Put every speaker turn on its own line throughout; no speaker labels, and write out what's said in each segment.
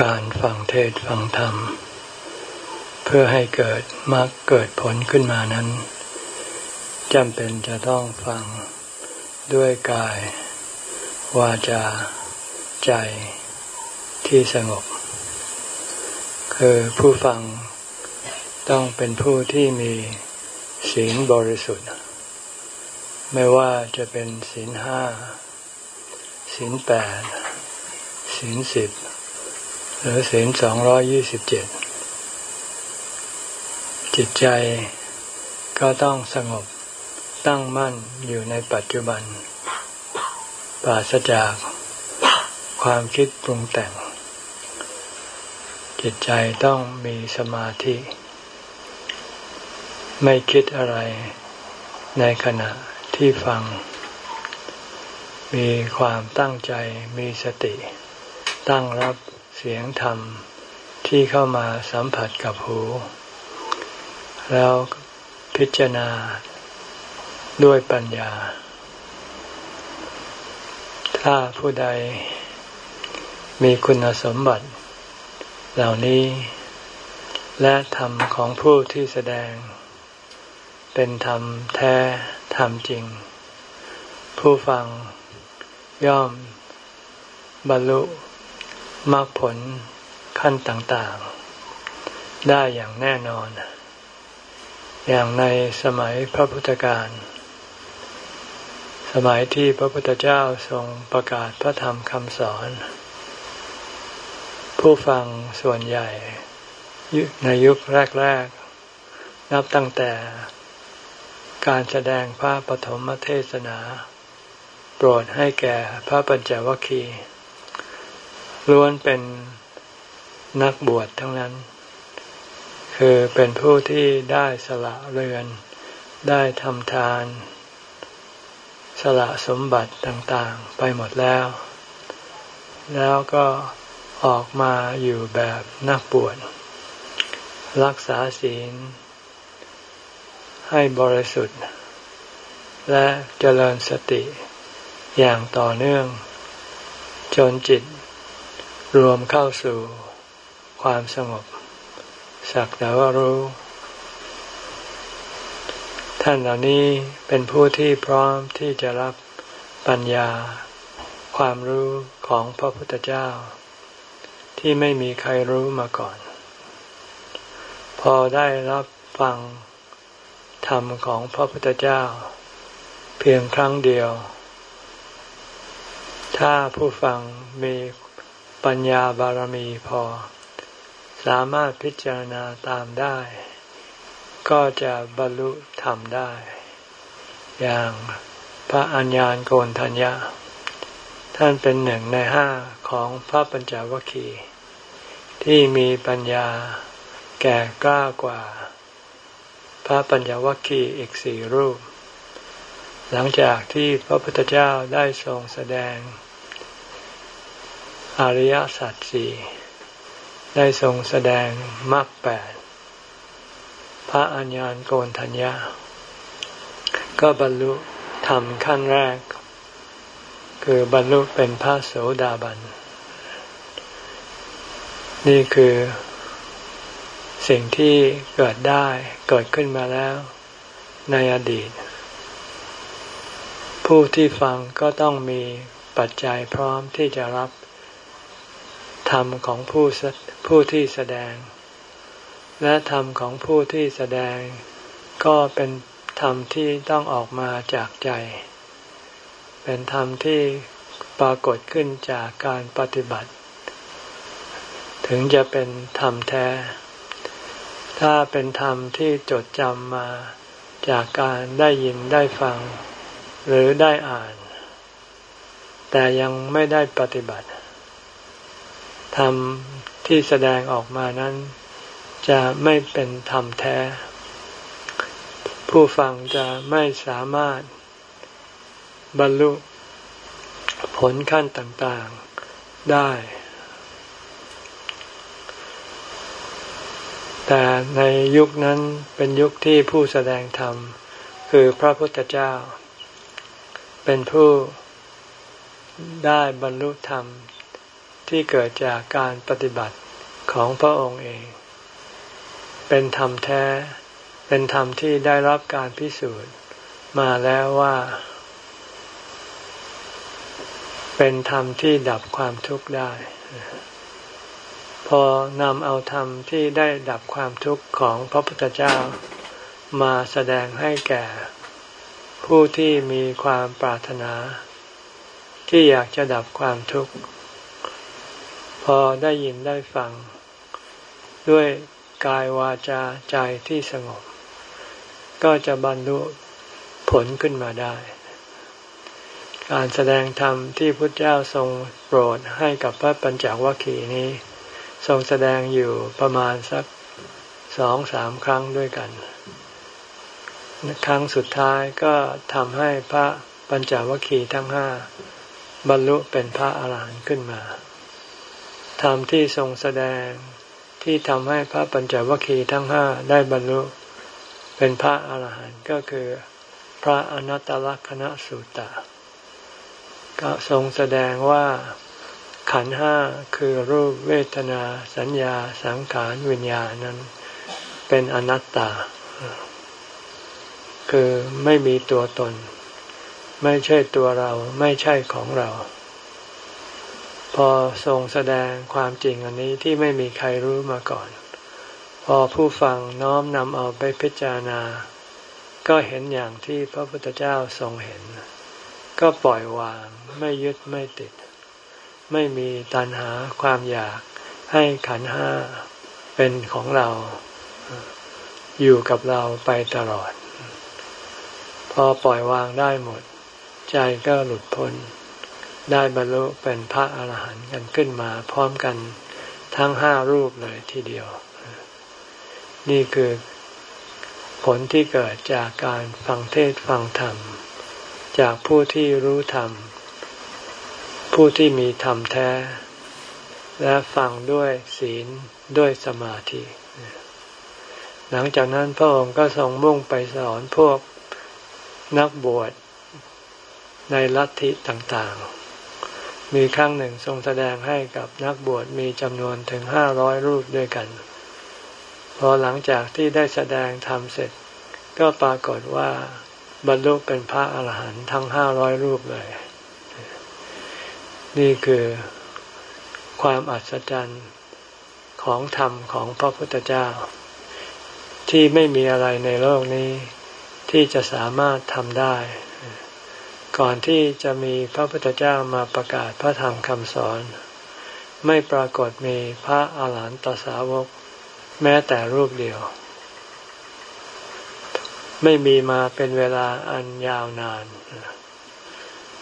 การฟังเทศฟังธรรม เพื่อให้เกิดมรรคเกิดผลขึ้นมานั้นจำเป็นจะต้องฟังด้วยกาย วาจา ใจที่สงบ คือผู้ฟังต้องเป็นผู้ที่มีศีลบริสุทธิ์ ไม่ว่าจะเป็นศีลห้าศีลแปดศีลสิบ หรือศีลสองร้อยี่สิบเจ็ดจิตใจก็ต้องสงบตั้งมั่นอยู่ในปัจจุบัน ปราศจากความคิดปรุงแต่ง จิตใจต้องมีสมาธิ ไม่คิดอะไรในขณะที่ฟัง มีความตั้งใจมีสติ ตั้งรับ เสียงธรรมที่เข้ามาสัมผัสกับหู แล้วพิจารณาด้วยปัญญา ถ้าผู้ใดมีคุณสมบัติ เหล่านี้ และธรรมของผู้ที่แสดง เป็นธรรมแท้ธรรมจริง ผู้ฟังย่อมบรรลุ มรรคผลขั้นต่างๆ ได้อย่างแน่นอน อย่างในสมัยพระพุทธการ สมัยที่พระพุทธเจ้าทรงประกาศพระธรรมคำสอน ผู้ฟังส่วนใหญ่ ในยุคแรก ๆ นับตั้งแต่การแสดงพระปฐมเทศนา โปรดให้แก่พระปัญจวัคคีย์ ล้วนเป็นนักบวชทั้งนั้น คือเป็นผู้ที่ได้สละเรือน ได้ทำทาน สละสมบัติต่างๆ ไปหมดแล้ว แล้วก็ออกมาอยู่แบบนักบวชรักษาศีล ให้บริสุทธิ์ และเจริญสติอย่างต่อเนื่อง จนจิต รวมเข้าสู่ความสงบ สักแต่ว่ารู้ ท่านเหล่านี้เป็นผู้ที่พร้อมที่จะรับปัญญา ความรู้ของพระพุทธเจ้า ที่ไม่มีใครรู้มาก่อน พอได้รับฟังธรรมของพระพุทธเจ้า เพียงครั้งเดียว ถ้าผู้ฟังมี ปัญญาบารมีพอ สามารถพิจารณาตามได้ ก็จะบรรลุธรรมได้ อย่างพระอัญญาณโกนทัญญาท่านเป็นหนึ่งในห้าของพระปัญจวัคคีย์ที่มีปัญญาแก่กล้ากว่า พระปัญจวัคคีย์อีกสี่รูป หลังจากที่พระพุทธเจ้าได้ทรงแสดง อริยสัจสี่ได้ทรงแสดงมรรคแปดพระอัญญาณโกนทัญญาก็บรรลุธรรมขั้นแรก คือบรรลุเป็นพระโสดาบัน นี่คือสิ่งที่เกิดได้เกิดขึ้นมาแล้วในอดีต ผู้ที่ฟังก็ต้องมีปัจจัยพร้อมที่จะรับ ธรรมของผู้ผู้ที่แสดง และธรรมของผู้ที่แสดง ก็เป็นธรรมที่ต้องออกมาจากใจ เป็นธรรมที่ปรากฏขึ้นจากการปฏิบัติ ถึงจะเป็นธรรมแท้ ถ้าเป็นธรรมที่จดจำมาจากการได้ยินได้ฟัง หรือได้อ่าน แต่ยังไม่ได้ปฏิบัติ ธรรมที่แสดงออกมานั้น จะไม่เป็นธรรมแท้ ผู้ฟังจะไม่สามารถบรรลุผลขั้นต่างๆได้ แต่ในยุคนั้นเป็นยุคที่ผู้แสดงธรรม คือพระพุทธเจ้า เป็นผู้ได้บรรลุธรรม ที่เกิดจากการปฏิบัติของพระองค์เอง เป็นธรรมแท้ เป็นธรรมที่ได้รับการพิสูจน์มาแล้วว่า เป็นธรรมที่ดับความทุกข์ได้ พอนำเอาธรรมที่ได้ดับความทุกข์ของพระพุทธเจ้า มาแสดงให้แก่ ผู้ที่มีความปรารถนา ที่อยากจะดับความทุกข์ พอได้ยินได้ฟัง ด้วยกายวาจาใจที่สงบ ก็จะบรรลุผลขึ้นมาได้ การแสดงธรรมที่พระเจ้าทรงโปรดให้กับพระปัญจวัคคีย์นี้ ทรงแสดงอยู่ประมาณสักสองสามครั้งด้วยกัน ครั้งสุดท้ายก็ทำให้พระปัญจวัคคีย์ทั้งห้าบรรลุเป็นพระอาหารหันต์ขึ้นมา ธรรมที่ทรงแสดงที่ทำให้พระปัญจวัคคีย์ทั้งห้าได้บรรลุเป็นพระอาหารหันต์ก็คือพระอนัตตลกนสุตตะก็ทรงแสดงว่าขันห้าคือรูปเวทนา สัญญา สังขารวิญญาณนั้น เป็นอนัตตา คือไม่มีตัวตน ไม่ใช่ตัวเราไม่ใช่ของเรา พอทรงแสดงความจริงอันนี้ที่ไม่มีใครรู้มาก่อน พอผู้ฟังน้อมนำเอาไปพิจารณา ก็เห็นอย่างที่พระพุทธเจ้าทรงเห็น ก็ปล่อยวางไม่ยึดไม่ติด ไม่มีตัณหาความอยากให้ขันห้าเป็นของเราอยู่กับเราไปตลอด พอปล่อยวางได้หมด ใจก็หลุดพ้น ได้บรรลุเป็นพระอาหารหันต์กันขึ้นมาพร้อมกันทั้งห้ารูปเลยทีเดียว นี่คือผลที่เกิดจากการฟังเทศฟังธรรม จากผู้ที่รู้ธรรม ผู้ที่มีธรรมแท้ และฟังด้วยศีลด้วยสมาธิ หลังจากนั้นพระองค์ก็ทรงมุ่งไปสอนพวกนักบวชในลัทธิต่างๆ มีครั้งหนึ่งทรงแสดงให้กับนักบวชมีจำนวนถึงห้าร้อยรูปด้วยกัน พอหลังจากที่ได้แสดงธรรมเสร็จ ก็ปรากฏว่าบรรลุเป็นพระอาหารหันต์ทั้งห้าร้อยรูปเลย นี่คือความอัศจรรย์ของธรรมของพระพุทธเจ้า ที่ไม่มีอะไรในโลกนี้ที่จะสามารถทำได้ ก่อนที่จะมีพระพุทธเจ้ามาประกาศพระธรรมคำสอน ไม่ปรากฏมีพระอาหารหันตสาวก แม้แต่รูปเดียว ไม่มีมาเป็นเวลาอันยาวนาน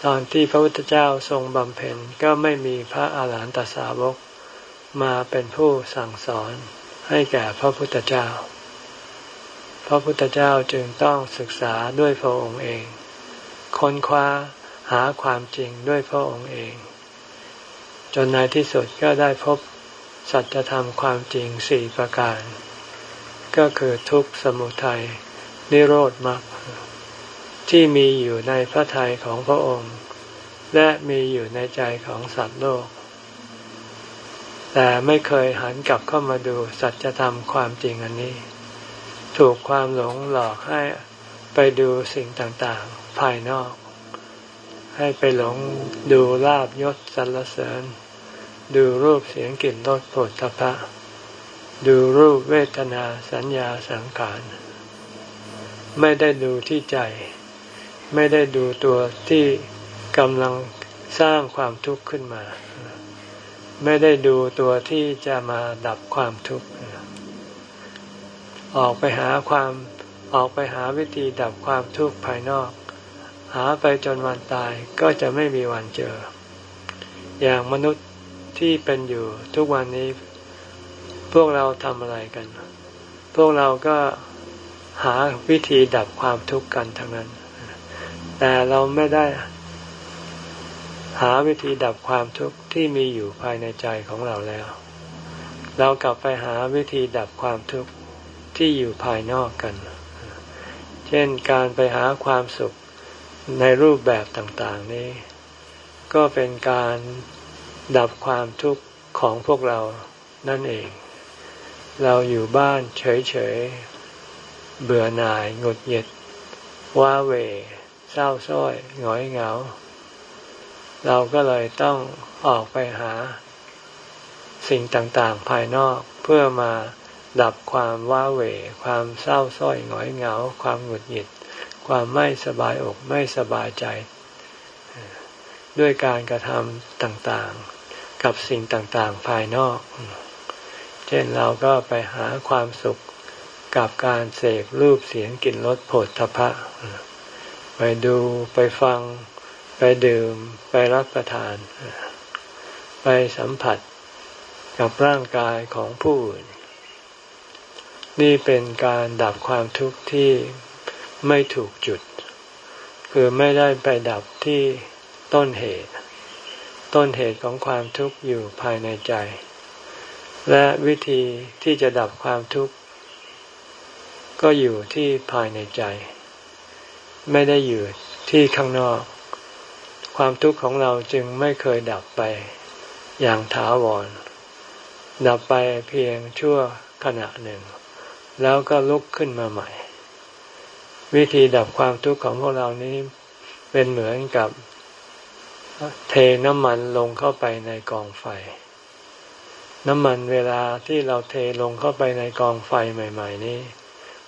ตอนที่พระพุทธเจ้าทรงบำเพ็ญก็ไม่มีพระอาหารหันตสาวก มาเป็นผู้สั่งสอนให้แก่พระพุทธเจ้า พระพุทธเจ้าจึงต้องศึกษาด้วยพระองค์เอง ค้นคว้าหาความจริงด้วยพระองค์เอง จนในที่สุดก็ได้พบสัจธรรมความจริงสี่ประการ ก็คือทุกข์สมุทัยนิโรธมรรคที่มีอยู่ในพระทัยของพระองค์ และมีอยู่ในใจของสัตว์โลก แต่ไม่เคยหันกลับเข้ามาดูสัจธรรมความจริงอันนี้ ถูกความหลงหลอกให้ไปดูสิ่งต่าง ภายนอก ให้ไปหลงดูลาบยศสรรเสริญ ดูรูปเสียงกลิ่นรสโผฏฐะดูรูปเวทนาสัญญาสังขาร ไม่ได้ดูที่ใจ ไม่ได้ดูตัวที่กำลังสร้างความทุกข์ขึ้นมา ไม่ได้ดูตัวที่จะมาดับความทุกข์ออกไปหาความออกไปหาวิธีดับความทุกข์ภายนอก หาไปจนวันตายก็จะไม่มีวันเจอ อย่างมนุษย์ที่เป็นอยู่ทุกวันนี้ พวกเราทำอะไรกัน พวกเราก็หาวิธีดับความทุกข์กันทั้งนั้น แต่เราไม่ได้ หาวิธีดับความทุกข์ที่มีอยู่ภายในใจของเราแล้ว เรากลับไปหาวิธีดับความทุกข์ที่อยู่ภายนอกกัน เช่นการไปหาความสุข ในรูปแบบต่างๆนี้ ก็เป็นการดับความทุกข์ของพวกเรานั่นเอง เราอยู่บ้านเฉยๆ เบื่อหน่ายหงุดหงิดว้าเหวเศร้าส้อยหงอยเหงา เราก็เลยต้องออกไปหา สิ่งต่างๆภายนอกเพื่อมาดับความว้าเหวความเศร้าส้อยหงอยเหงา ความหงุดหงิด ความไม่สบายอกไม่สบายใจ ด้วยการกระทำต่างๆ กับสิ่งต่างๆ ภายนอก เช่นเราก็ไปหาความสุขกับการเสกรูปเสียงกลิ่นรสผลทพะ ไปดูไปฟัง ไปดื่ม ไปรับประทาน ไปสัมผัสกับร่างกายของผู้อื่น นี่เป็นการดับความทุกข์ที่ ไม่ถูกจุด คือไม่ได้ไปดับที่ต้นเหตุ ต้นเหตุของความทุกข์อยู่ภายในใจ และวิธีที่จะดับความทุกข์ ก็อยู่ที่ภายในใจ ไม่ได้อยู่ที่ข้างนอก ความทุกข์ของเราจึงไม่เคยดับไป อย่างถาวร ดับไปเพียงชั่วขณะหนึ่ง แล้วก็ลุกขึ้นมาใหม่ วิธีดับความทุกข์ของพวกเรานี้เป็นเหมือนกับเทน้ำมันลงเข้าไปในกองไฟ น้ำมันเวลาที่เราเทลงเข้าไปในกองไฟใหม่ ๆ นี้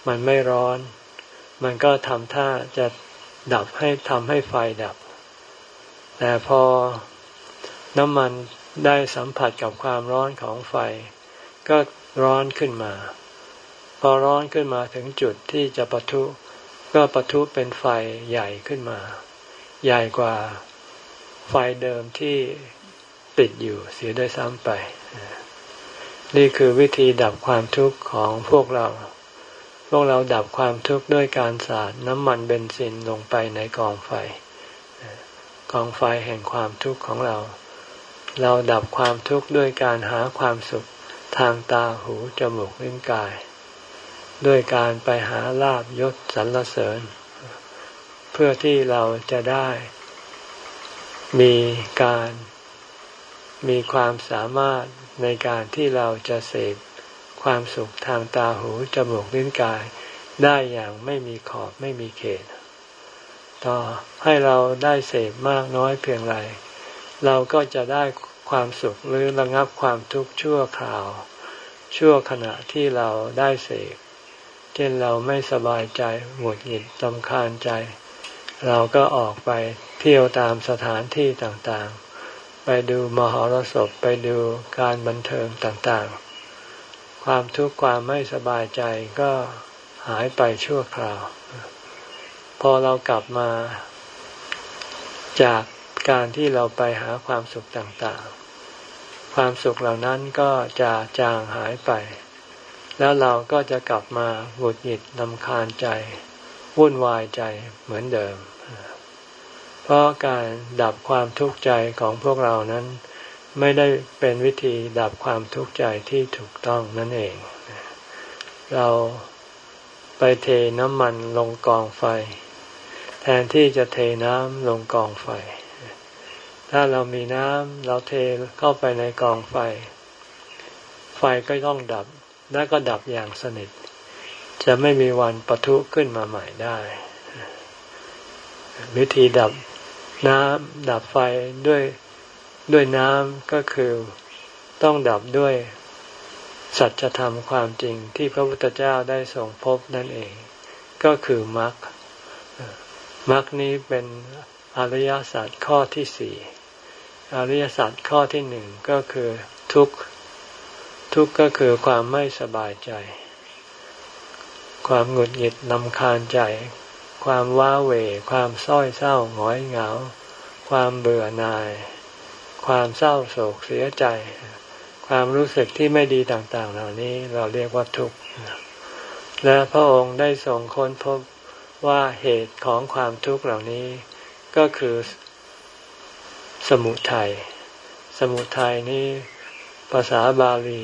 มันไม่ร้อน มันก็ทำท่าจะดับให้ทำให้ไฟดับ แต่พอน้ำมันได้สัมผัสกับความร้อนของไฟ ก็ร้อนขึ้นมา พอร้อนขึ้นมาถึงจุดที่จะปะทุ ก็ปะทุเป็นไฟใหญ่ขึ้นมา ใหญ่กว่าไฟเดิมที่ติดอยู่เสียด้วยซ้ำไป นี่คือวิธีดับความทุกข์ของพวกเรา พวกเราดับความทุกข์ด้วยการสาดน้ำมันเบนซินลงไปในกองไฟ กองไฟแห่งความทุกข์ของเรา เราดับความทุกข์ด้วยการหาความสุขทางตาหูจมูกลิ้นกาย ด้วยการไปหาลาบยศสรรเสริญ เพื่อที่เราจะได้ มีการมีความสามารถในการที่เราจะเสพความสุขทางตาหูจมูกลิ้นกายได้อย่างไม่มีขอบไม่มีเขต ต่อให้เราได้เสพมากน้อยเพียงไร เราก็จะได้ความสุขหรือระงับความทุกข์ชั่วคราว ชั่วขณะที่เราได้เสพ เช่นเราไม่สบายใจหงุดหงิดตำคาญใจ เราก็ออกไปเที่ยวตามสถานที่ต่างๆ ไปดูมหรสพไปดูการบันเทิงต่างๆ ความทุกข์ความไม่สบายใจก็หายไปชั่วคราว พอเรากลับมาจากการที่เราไปหาความสุขต่างๆ ความสุขเหล่านั้นก็จะจางหายไป แล้วเราก็จะกลับมาหงุดหงิดนำคาญใจ วุ่นวายใจเหมือนเดิม เพราะการดับความทุกข์ใจของพวกเรานั้น ไม่ได้เป็นวิธีดับความทุกข์ใจที่ถูกต้องนั่นเอง เราไปเทน้ำมันลงกองไฟ แทนที่จะเทน้ำลงกองไฟ ถ้าเรามีน้ำเราเทเข้าไปในกองไฟ ไฟก็ต้องดับ และก็ดับอย่างสนิท จะไม่มีวันปะทุขึ้นมาใหม่ได้ วิธีดับน้ำดับไฟด้วยด้วยน้ำก็คือต้องดับด้วยสัจธรรมความจริงที่พระพุทธเจ้าได้ส่งพบนั่นเอง ก็คือมรรคมรรคนี้เป็นอริยสัจข้อที่สี่อริยสัจข้อที่หนึ่งก็คือทุกข์ ทุกข์ก็คือความไม่สบายใจ ความหงุดหงิดนำคาญใจ ความว้าเหวความส้อยเศร้าหงอยเหงา ความเบื่อหน่าย ความเศร้าโศกเสียใจ ความรู้สึกที่ไม่ดีต่าง ๆ เหล่านี้เราเรียกว่าทุกข์และพระองค์ได้ทรงค้นพบว่าเหตุของความทุกข์เหล่านี้ ก็คือสมุทัยสมุทัยนี้ ภาษาบาลี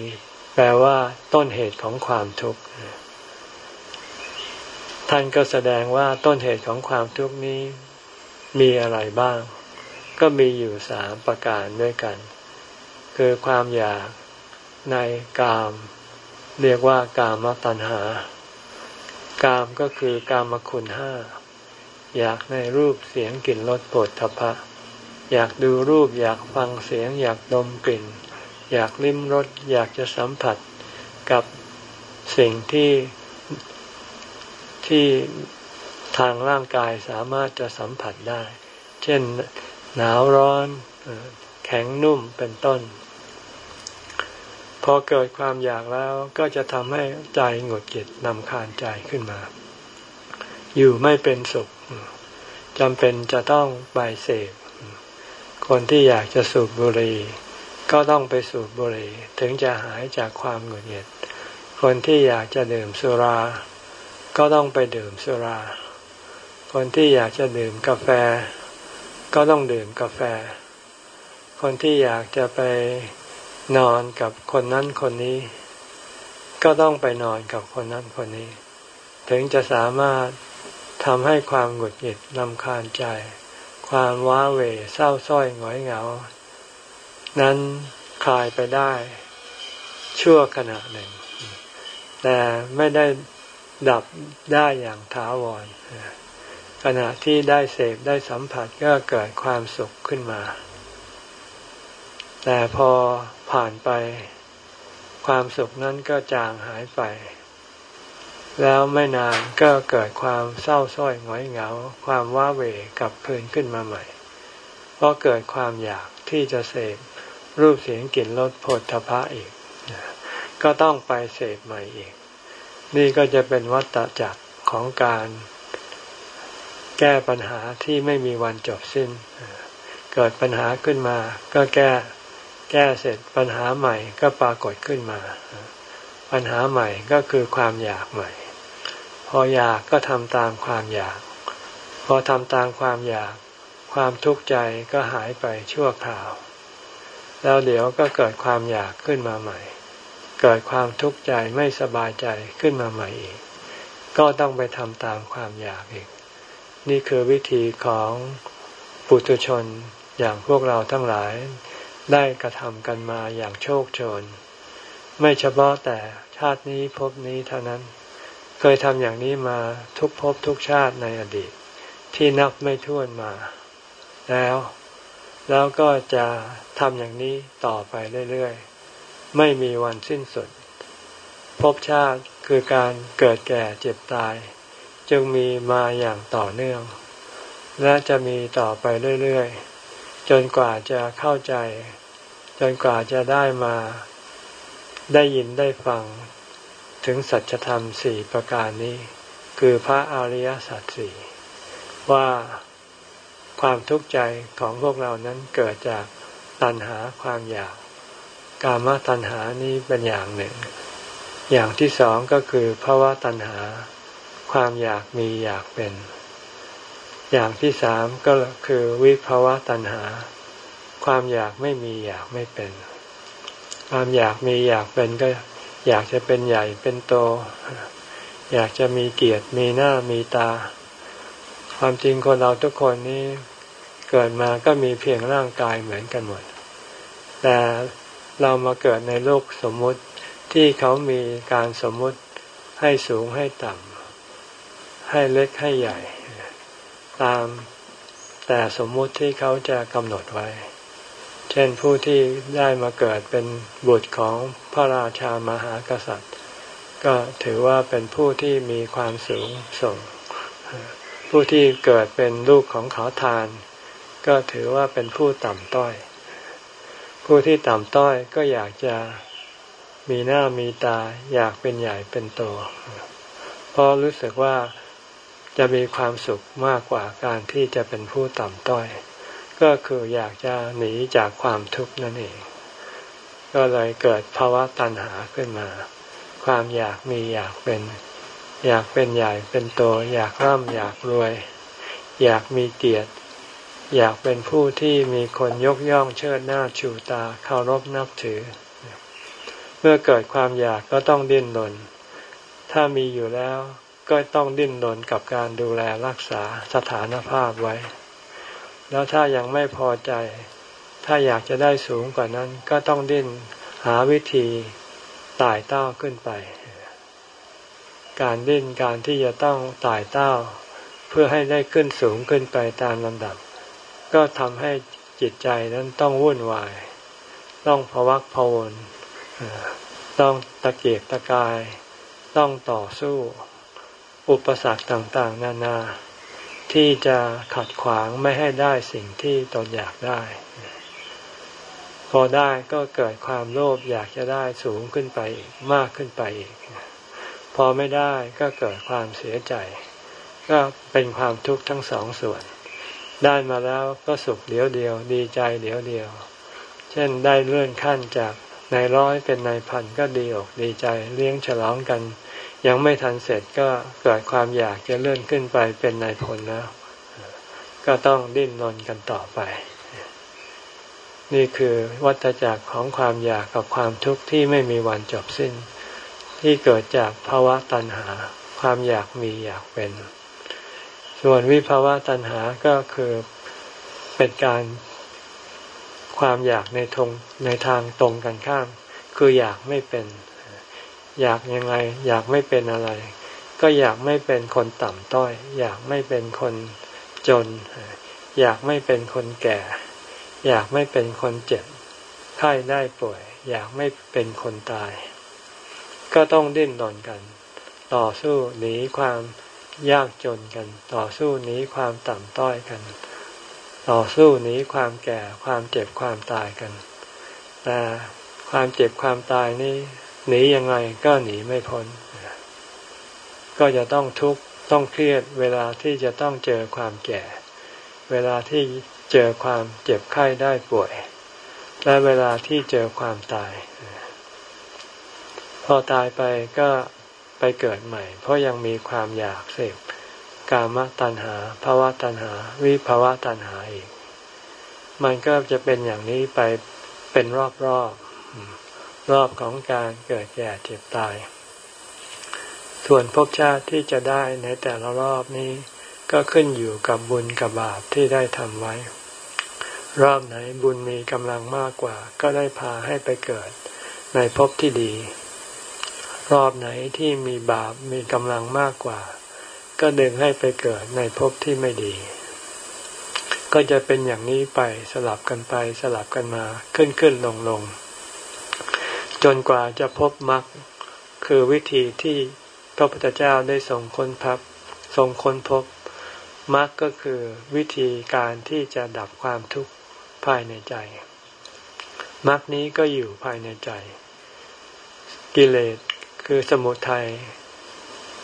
แปลว่า ต้นเหตุของความทุกข์ท่านก็แสดงว่าต้นเหตุของความทุกข์นี้ มีอะไรบ้าง ก็มีอยู่สามประการด้วยกัน คือความอยากในกาม เรียกว่ากามตัณหา กามก็คือกามคุณห้าอยากในรูปเสียงกลิ่นรสโผฏฐพะ อยากดูรูปอยากฟังเสียงอยากดมกลิ่น อยากลิ้มรสอยากจะสัมผัสกับสิ่งที่ที่ทางร่างกายสามารถจะสัมผัสได้ เช่นหนาวร้อนแข็งนุ่มเป็นต้น พอเกิดความอยากแล้วก็จะทำให้ใจหงุดหงิดนำคาญใจขึ้นมา อยู่ไม่เป็นสุขจำเป็นจะต้องไปเสพคนที่อยากจะสูบบุหรี่ ก็ต้องไปสูบบุหรี่ถึงจะหายจากความหงุดหงิด คนที่อยากจะดื่มสุรา ก็ต้องไปดื่มสุรา คนที่อยากจะดื่มกาแฟ ก็ต้องดื่มกาแฟ คนที่อยากจะไปนอนกับคนนั้นคนนี้ ก็ต้องไปนอนกับคนนั้นคนนี้ ถึงจะสามารถทำให้ความหงุดหงิดลำคาญใจ ความว้าเหวเศร้าส้อยหงอยเหงา นั้นคลายไปได้ชั่วขณะหนึ่ง แต่ไม่ได้ดับได้อย่างถาวร ขณะที่ได้เสพได้สัมผัสก็เกิดความสุขขึ้นมา แต่พอผ่านไปความสุขนั้นก็จางหายไป แล้วไม่นานก็เกิดความเศร้าส้อยหงอยเหงา ความว้าเหวกับคืนขึ้นมาใหม่ เพราะเกิดความอยากที่จะเสพ รูปเสียงกลิ่นรสผลทพะอีก ก็ต้องไปเสพใหม่อีก นี่ก็จะเป็นวัฏจักรของการแก้ปัญหาที่ไม่มีวันจบสิ้น เกิดปัญหาขึ้นมา ก็แก้แก้เสร็จปัญหาใหม่ก็ปรากฏขึ้นมา ปัญหาใหม่ก็คือความอยากใหม่ พออยากก็ทำตามความอยาก พอทำตามความอยาก ความทุกข์ใจก็หายไปชั่วคราว แล้วเดี๋ยวก็เกิดความอยากขึ้นมาใหม่ เกิดความทุกข์ใจไม่สบายใจขึ้นมาใหม่อีก ก็ต้องไปทำตามความอยากอีก นี่คือวิธีของปุถุชนอย่างพวกเราทั้งหลายได้กระทำกันมาอย่างโชคโชน ไม่เฉพาะแต่ชาตินี้พบนี้เท่านั้น เคยทำอย่างนี้มาทุกภพทุกชาติในอดีต ที่นับไม่ถ้วนมา แล้วแล้วก็จะ ทำอย่างนี้ต่อไปเรื่อยๆ ไม่มีวันสิ้นสุด ภพชาติคือการเกิดแก่เจ็บตาย จึงมีมาอย่างต่อเนื่อง และจะมีต่อไปเรื่อยๆ จนกว่าจะเข้าใจ จนกว่าจะได้มา ได้ยินได้ฟัง ถึงสัจธรรมสี่ประการนี้ คือพระอริยสัจสี่ว่าความทุกข์ใจของพวกเรานั้นเกิดจาก ตัณหาความอยาก กามตัณหานี้เป็นอย่างหนึ่ง อย่างที่สองก็คือภาวะตัณหา ความอยากมีอยากเป็น อย่างที่สามก็คือวิภาวะตัณหา ความอยากไม่มีอยากไม่เป็น ความอยากมีอยากเป็นก็อยากจะเป็นใหญ่เป็นโต อยากจะมีเกียรติมีหน้ามีตา ความจริงคนเราทุกคนนี้ เกิดมาก็มีเพียงร่างกายเหมือนกันหมด แต่เรามาเกิดในโลกสมมุติที่เขามีการสมมุติให้สูงให้ต่ำให้เล็กให้ใหญ่ ตามแต่สมมุติที่เขาจะกำหนดไว้ เช่นผู้ที่ได้มาเกิดเป็นบุตรของพระราชามหากษัตริย์ ก็ถือว่าเป็นผู้ที่มีความสูงส่ง ผู้ที่เกิดเป็นลูกของขอทาน ก็ถือว่าเป็นผู้ต่ำต้อย ผู้ที่ต่ำต้อยก็อยากจะมีหน้ามีตาอยากเป็นใหญ่เป็นโต เพราะรู้สึกว่าจะมีความสุขมากกว่าการที่จะเป็นผู้ต่ำต้อย ก็คืออยากจะหนีจากความทุกข์นั่นเอง ก็เลยเกิดภาวะตัณหาขึ้นมา ความอยากมีอยากเป็น อยากเป็นใหญ่เป็นโต อยากร่ำอยากรวย อยากมีเกียรติ อยากเป็นผู้ที่มีคนยกย่องเชิดหน้าชูตาเคารพนับถือ เมื่อเกิดความอยากก็ต้องดิ้นรน ถ้ามีอยู่แล้วก็ต้องดิ้นรนกับการดูแลรักษาสถานภาพไว้ แล้วถ้ายังไม่พอใจ ถ้าอยากจะได้สูงกว่านั้นก็ต้องดิ้นหาวิธีไต่เต้าขึ้นไป การดิ้นการที่จะต้องไต่เต้า เพื่อให้ได้ขึ้นสูงขึ้นไปตามลำดับ ก็ทำให้จิตใจนั้นต้องวุ่นวาย ต้องพวักพวนต้องตะเกียกตะกาย ต้องต่อสู้ อุปสรรคต่างๆ นานาที่จะขัดขวางไม่ให้ได้สิ่งที่ตนอยากได้ พอได้ก็เกิดความโลภอยากจะได้สูงขึ้นไปอีกมากขึ้นไปอีก พอไม่ได้ก็เกิดความเสียใจ ก็เป็นความทุกข์ทั้งสองส่วน ได้มาแล้วก็สุขเดียวเดียว ดีใจเดียวเดียว เช่นได้เลื่อนขั้นจากนายร้อยเป็นนายพันก็ดีอกดีใจเลี้ยงฉลองกัน ยังไม่ทันเสร็จก็เกิดความอยากจะเลื่อนขึ้นไปเป็นนายพลแล้ว ก็ต้องดิ้นรนกันต่อไป นี่คือวัฏจักรของความอยากกับความทุกข์ที่ไม่มีวันจบสิ้น ที่เกิดจากภาวะตัณหา ความอยากมีอยากเป็น ส่วนวิภาวะตัณหาก็คือเป็นการความอยากในทงในทางตรงกันข้าม คืออยากไม่เป็น อยากยังไง อยากไม่เป็นอะไร ก็อยากไม่เป็นคนต่ำต้อย อยากไม่เป็นคนจน อยากไม่เป็นคนแก่ อยากไม่เป็นคนเจ็บไข้ได้ป่วย อยากไม่เป็นคนตาย ก็ต้องดิ้นรนกัน ต่อสู้หนีความ ยากจนกัน ต่อสู้หนีความต่ำต้อยกัน ต่อสู้หนีความแก่ความเจ็บความตายกัน แต่ความเจ็บความตายนี่หนียังไงก็หนีไม่พ้น ก็จะต้องทุกข์ต้องเครียดเวลาที่จะต้องเจอความแก่ เวลาที่เจอความเจ็บไข้ได้ป่วย และเวลาที่เจอความตาย พอตายไปก็ ไปเกิดใหม่ เพราะยังมีความอยากเสพกามตัณหาภาวะตัณหา วิภาวะตัณหาอีก มันก็จะเป็นอย่างนี้ไปเป็นรอบรอบรอบของการเกิดแก่เจ็บตาย ส่วนภพชาติที่จะได้ในแต่ละรอบนี้ ก็ขึ้นอยู่กับบุญกับบาปที่ได้ทำไว้ รอบไหนบุญมีกำลังมากกว่า ก็ได้พาให้ไปเกิดในภพที่ดี รอบไหนที่มีบาปมีกำลังมากกว่า ก็ดึงให้ไปเกิดในภพที่ไม่ดี ก็จะเป็นอย่างนี้ไปสลับกันไปสลับกันมาขึ้นขึ้นลงลงจนกว่าจะพบมรรคคือวิธีที่พระพุทธเจ้าได้ส่งคนพับส่งคนพบมรรคก็คือวิธีการที่จะดับความทุกข์ภายในใจมรรคนี้ก็อยู่ภายในใจ กิเลส คือสมุทัย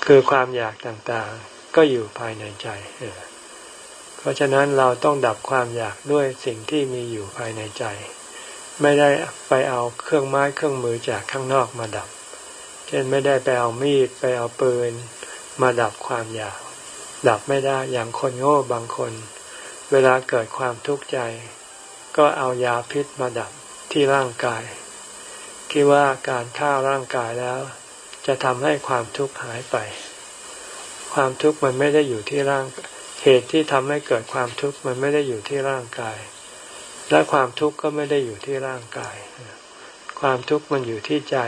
คือความอยากต่างๆ ก็อยู่ภายในใจ เพราะฉะนั้นเราต้องดับความอยากด้วยสิ่งที่มีอยู่ภายในใจ ไม่ได้ไปเอาเครื่องไม้เครื่องมือจากข้างนอกมาดับ เช่นไม่ได้ไปเอามีดไปเอาปืน มาดับความอยาก ดับไม่ได้อย่างคนโง่บางคน เวลาเกิดความทุกข์ใจ ก็เอายาพิษมาดับที่ร่างกาย คิดว่าการฆ่าร่างกายแล้ว จะทำให้ความทุกข์หายไป ความทุกข์มันไม่ได้อยู่ที่ร่าง เหตุที่ทำให้เกิดความทุกข์มันไม่ได้อยู่ที่ร่างกาย และความทุกข์ก็ไม่ได้อยู่ที่ร่างกาย ความทุกข์มันอยู่ที่ใจ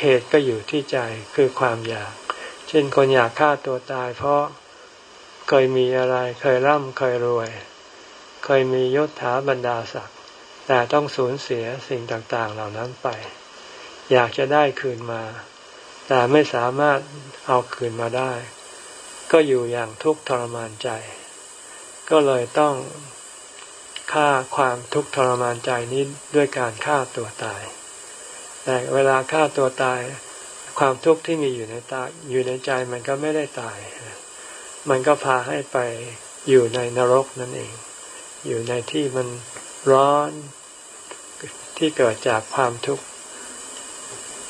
เหตุก็อยู่ที่ใจคือความอยาก เช่นคนอยากฆ่าตัวตาย เพราะเคยมีอะไร เคยร่ำเคยรวย เคยมียศถาบรรดาศักดิ์แต่ต้องสูญเสียสิ่งต่างๆเหล่านั้นไป อยากจะได้คืนมา แต่ไม่สามารถเอาคืนมาได้ ก็อยู่อย่างทุกข์ทรมานใจ ก็เลยต้องฆ่าความทุกข์ทรมานใจนี้ด้วยการฆ่าตัวตาย แต่เวลาฆ่าตัวตาย ความทุกข์ที่มีอยู่ในตาอยู่ในใจมันก็ไม่ได้ตาย มันก็พาให้ไปอยู่ในนรกนั่นเอง อยู่ในที่มันร้อนที่เกิดจากความทุกข์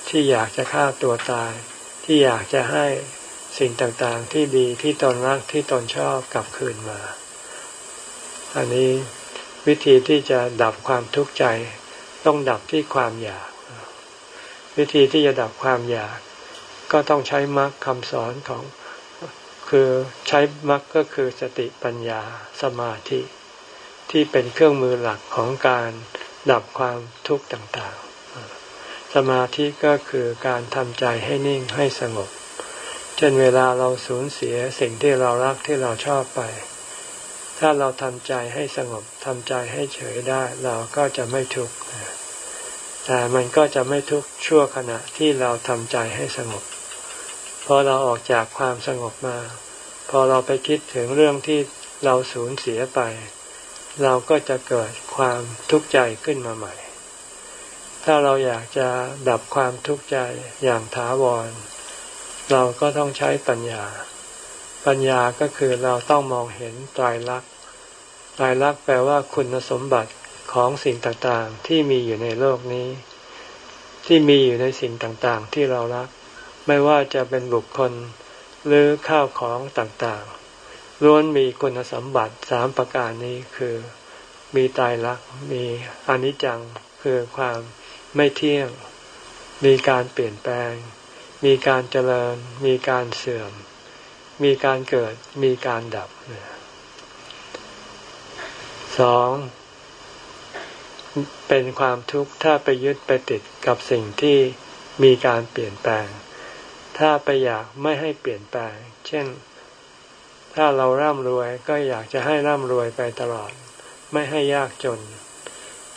ที่อยากจะฆ่าตัวตาย ที่อยากจะให้สิ่งต่างๆ ที่ดีที่ตนรักที่ตนชอบกลับคืนมา อันนี้วิธีที่จะดับความทุกข์ใจ ต้องดับที่ความอยาก วิธีที่จะดับความอยาก ก็ต้องใช้มรรคคำสอนของคือใช้มรรคก็คือสติปัญญาสมาธิ ที่เป็นเครื่องมือหลักของการดับความทุกข์ต่างๆ สมาธิก็คือการทำใจให้นิ่งให้สงบ เช่นเวลาเราสูญเสียสิ่งที่เรารักที่เราชอบไป ถ้าเราทำใจให้สงบทำใจให้เฉยได้ เราก็จะไม่ทุกข์แต่มันก็จะไม่ทุกข์ชั่วขณะที่เราทำใจให้สงบพอเราออกจากความสงบมา พอเราไปคิดถึงเรื่องที่เราสูญเสียไป เราก็จะเกิดความทุกข์ใจขึ้นมาใหม่ ถ้าเราอยากจะดับความทุกข์ใจอย่างถาวร เราก็ต้องใช้ปัญญา ปัญญาก็คือเราต้องมองเห็นตายรักตายรักแปลว่าคุณสมบัติของสิ่งต่างๆ ที่มีอยู่ในโลกนี้ ที่มีอยู่ในสิ่งต่างๆ ที่เรารัก ไม่ว่าจะเป็นบุคคลหรือข้าวของต่างๆล้วนมีคุณสมบัติสามประการนี้คือ มีตายรักมีอนิจจังคือความ ไม่เที่ยง มีการเปลี่ยนแปลง มีการเจริญ มีการเสื่อม มีการเกิด มีการดับสองเป็นความทุกข์ถ้าไปยึดไปติดกับสิ่งที่มีการเปลี่ยนแปลง ถ้าไปอยากไม่ให้เปลี่ยนแปลง เช่น ถ้าเราร่ำรวยก็อยากจะให้ร่ำรวยไปตลอด ไม่ให้ยากจน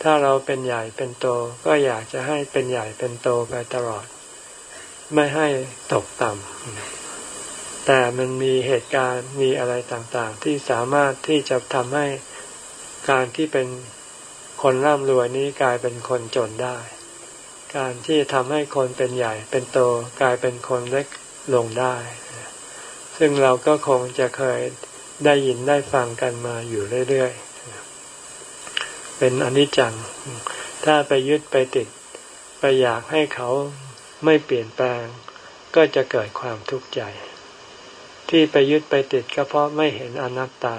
ถ้าเราเป็นใหญ่เป็นโตก็อยากจะให้เป็นใหญ่เป็นโตไปตลอด ไม่ให้ตกต่ำแต่มันมีเหตุการณ์มีอะไรต่างๆ ที่สามารถที่จะทำให้การที่เป็นคนร่ำรวยนี้กลายเป็นคนจนได้ การที่ทำให้คนเป็นใหญ่เป็นโตกลายเป็นคนเล็กลงได้ ซึ่งเราก็คงจะเคยได้ยินได้ฟังกันมาอยู่เรื่อยๆ เป็นอนิจจัง ถ้าไปยึดไปติด ไปอยากให้เขาไม่เปลี่ยนแปลง ก็จะเกิดความทุกข์ใจ ที่ไปยึดไปติดก็เพราะไม่เห็นอนัตตา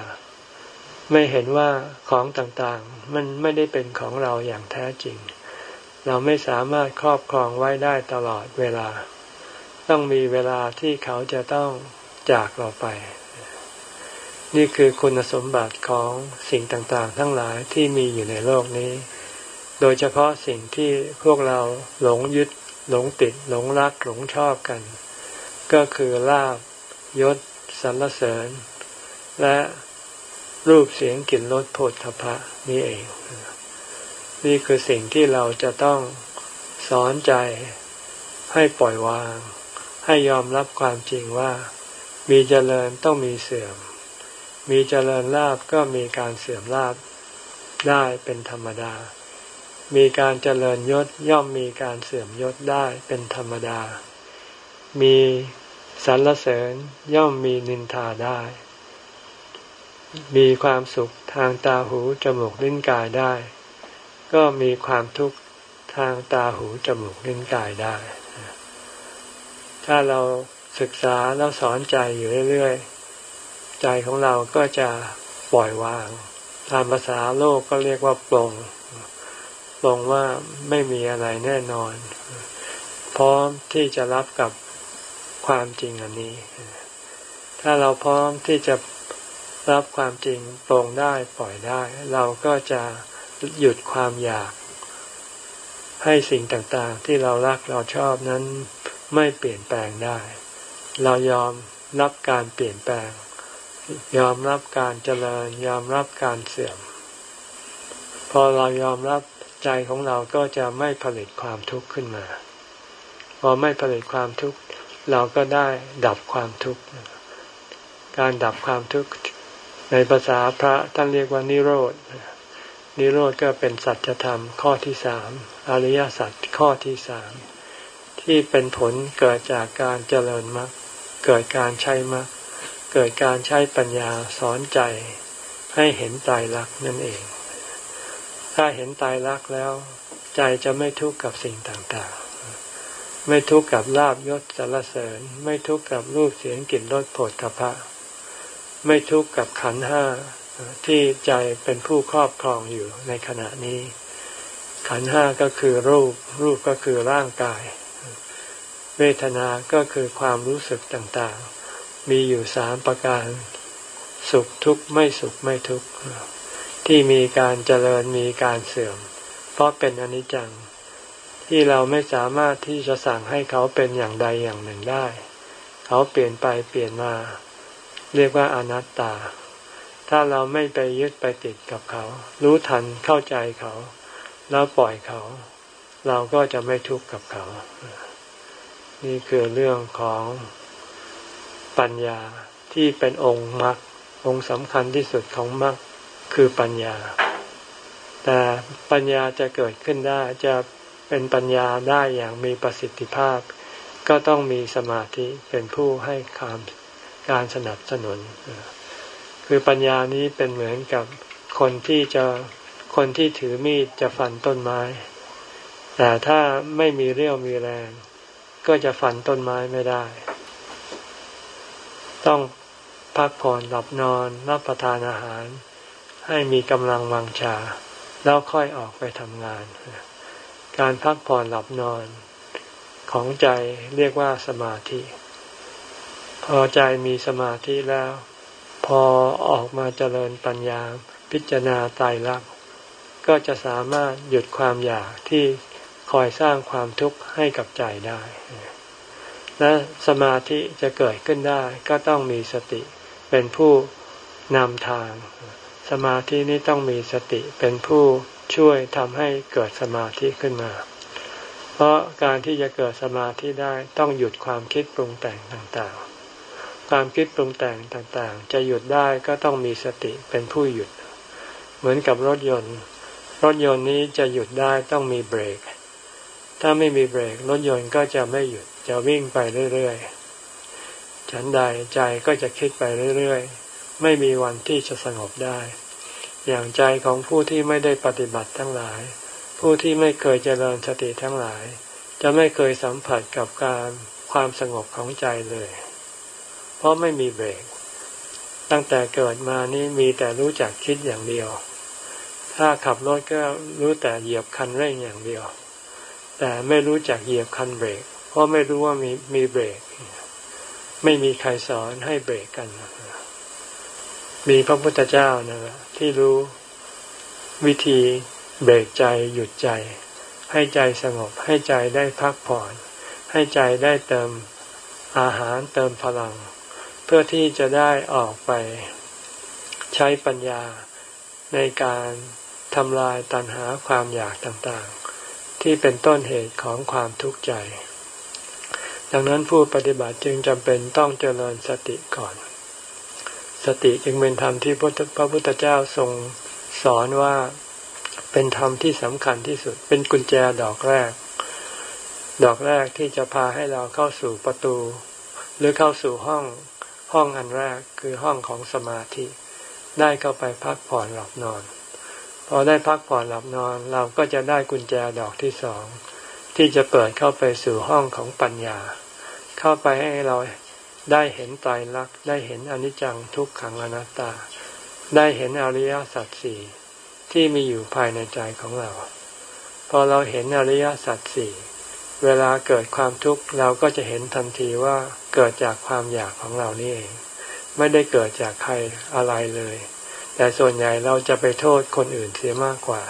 ไม่เห็นว่าของต่างๆ มันไม่ได้เป็นของเราอย่างแท้จริง เราไม่สามารถครอบครองไว้ได้ตลอดเวลา ต้องมีเวลาที่เขาจะต้องจากเราไป นี่คือคุณสมบัติของสิ่งต่างๆ ทั้งหลายที่มีอยู่ในโลกนี้ โดยเฉพาะสิ่งที่พวกเราหลงยึดหลงติดหลงรักหลงชอบกัน ก็คือลาบยศสรรเสริญ และรูปเสียงกลิ่นรสโผฏฐพะนี่เอง นี่คือสิ่งที่เราจะต้องสอนใจให้ปล่อยวาง ให้ยอมรับความจริงว่า มีเจริญต้องมีเสื่อม มีเจริญลาบก็มีการเสื่อมลาบได้เป็นธรรมดา มีการเจริญยศย่อมมีการเสื่อมยศได้เป็นธรรมดา มีสรรเสริญย่อมมีนินทาได้ มีความสุขทางตาหูจมูกลิ้นกายได้ ก็มีความทุกข์ทางตาหูจมูกลิ้นกายได้ ถ้าเราศึกษาแล้วสอนใจอยู่เรื่อยๆ ใจของเราก็จะปล่อยวาง ตามภาษาโลกก็เรียกว่าปลงปลงว่าไม่มีอะไรแน่นอน พร้อมที่จะรับกับความจริงอันนี้ ถ้าเราพร้อมที่จะรับความจริงปรงได้ปล่อยได้ เราก็จะหยุดความอยาก ให้สิ่งต่างๆ ที่เรารักเราชอบนั้นไม่เปลี่ยนแปลงได้ เรายอมรับการเปลี่ยนแปลง ยอมรับการเจริญ ยอมรับการเสื่อม พอเรายอมรับใจของเราก็จะไม่ผลิตความทุกข์ขึ้นมา พอไม่ผลิตความทุกข์ เราก็ได้ดับความทุกข์ การดับความทุกข์ในภาษาพระท่านเรียกว่านิโรธ นิโรธก็เป็นสัจธรรมข้อที่สามอริยสัจข้อที่สามที่เป็นผลเกิดจากการเจริญมรรคเกิดการใช้มรรค เกิดการใช้ปัญญาสอนใจให้เห็นตายรักนั่นเอง ถ้าเห็นตายรักแล้ว ใจจะไม่ทุกข์กับสิ่งต่างๆ ไม่ทุกข์กับลาบยศสรรเสริญ ไม่ทุกข์กับรูปเสียงกลิ่นรสโผฏฐพะ ไม่ทุกข์กับขันห้าที่ใจเป็นผู้ครอบครองอยู่ในขณะนี้ ขันห้าก็คือรูป รูปก็คือร่างกาย เวทนา ก็คือความรู้สึกต่างๆ มีอยู่สามประการ สุขทุกข์ไม่สุขไม่ทุกข์ที่มีการเจริญมีการเสื่อม เพราะเป็นอนิจจัง ที่เราไม่สามารถที่จะสั่งให้เขาเป็นอย่างใดอย่างหนึ่งได้ เขาเปลี่ยนไปเปลี่ยนมา เรียกว่าอนัตตา ถ้าเราไม่ไปยึดไปติดกับเขา รู้ทันเข้าใจเขา แล้วปล่อยเขา เราก็จะไม่ทุกข์กับเขา นี่คือเรื่องของ ปัญญาที่เป็นองค์มรรคองค์สำคัญที่สุดของมรรคคือปัญญา แต่ปัญญาจะเกิดขึ้นได้จะเป็นปัญญาได้อย่างมีประสิทธิภาพ ก็ต้องมีสมาธิเป็นผู้ให้ความการสนับสนุน คือปัญญานี้เป็นเหมือนกับคนที่จะคนที่ถือมีดจะฟันต้นไม้ แต่ถ้าไม่มีเรี่ยวมีแรง ก็จะฟันต้นไม้ไม่ได้ ต้องพักผ่อนหลับนอนรับประทานอาหาร ให้มีกำลังวังชา แล้วค่อยออกไปทำงาน การพักผ่อนหลับนอนของใจเรียกว่าสมาธิ พอใจมีสมาธิแล้ว พอออกมาเจริญปัญญา พิจารณาตายรักก็จะสามารถหยุดความอยากที่คอยสร้างความทุกข์ให้กับใจได้ และสมาธิจะเกิดขึ้นได้ ก็ต้องมีสติเป็นผู้นำทาง สมาธินี้ต้องมีสติเป็นผู้ช่วยทำให้เกิดสมาธิขึ้นมา เพราะการที่จะเกิดสมาธิได้ต้องหยุดความคิดปรุงแต่งต่างๆ ความคิดปรุงแต่งต่างๆ จะหยุดได้ก็ต้องมีสติเป็นผู้หยุด เหมือนกับรถยนต์ รถยนต์นี้จะหยุดได้ต้องมีเบรก ถ้าไม่มีเบรกรถยนต์ก็จะไม่หยุด จะวิ่งไปเรื่อยๆ ฉันใดใจก็จะคิดไปเรื่อยๆ ไม่มีวันที่จะสงบได้ อย่างใจของผู้ที่ไม่ได้ปฏิบัติทั้งหลาย ผู้ที่ไม่เคยเจริญสติทั้งหลาย จะไม่เคยสัมผัสกับการความสงบของใจเลย เพราะไม่มีเบรก ตั้งแต่เกิดมานี่มีแต่รู้จักคิดอย่างเดียว ถ้าขับรถก็รู้แต่เหยียบคันเร่งอย่างเดียว แต่ไม่รู้จักเหยียบคันเบรก เพราะไม่รู้ว่ามีมีเบรก ไม่มีใครสอนให้เบรกกัน มีพระพุทธเจ้านะที่รู้วิธีเบรกใจหยุดใจ ให้ใจสงบ ให้ใจได้พักผ่อน ให้ใจได้เติมอาหารเติมพลัง เพื่อที่จะได้ออกไปใช้ปัญญาในการทำลายตัณหาความอยากต่างๆ ที่เป็นต้นเหตุของความทุกข์ใจ ดังนั้นผู้ปฏิบัติจึงจำเป็นต้องเจริญสติก่อน สติจึงเป็นธรรมที่พระพุทธเจ้าทรงสอนว่าเป็นธรรมที่สำคัญที่สุด เป็นกุญแจดอกแรก ดอกแรกที่จะพาให้เราเข้าสู่ประตู หรือเข้าสู่ห้องห้องอันแรกคือห้องของสมาธิ ได้เข้าไปพักผ่อนหลับนอน พอได้พักผ่อนหลับนอนเราก็จะได้กุญแจดอกที่สองที่จะเปิดเข้าไปสู่ห้องของปัญญา เข้าไปให้เราได้เห็นไตายรักษณ์ได้เห็นอนิจจังทุกขังอนัตตา ได้เห็นอริยสัจสี่ที่มีอยู่ภายในใจของเรา พอเราเห็นอริยสัจสี่เวลาเกิดความทุกข์เราก็จะเห็นทันทีว่าเกิดจากความอยากของเรานี่เอง ไม่ได้เกิดจากใครอะไรเลย แต่ส่วนใหญ่เราจะไปโทษคนอื่นเสียมากกว่า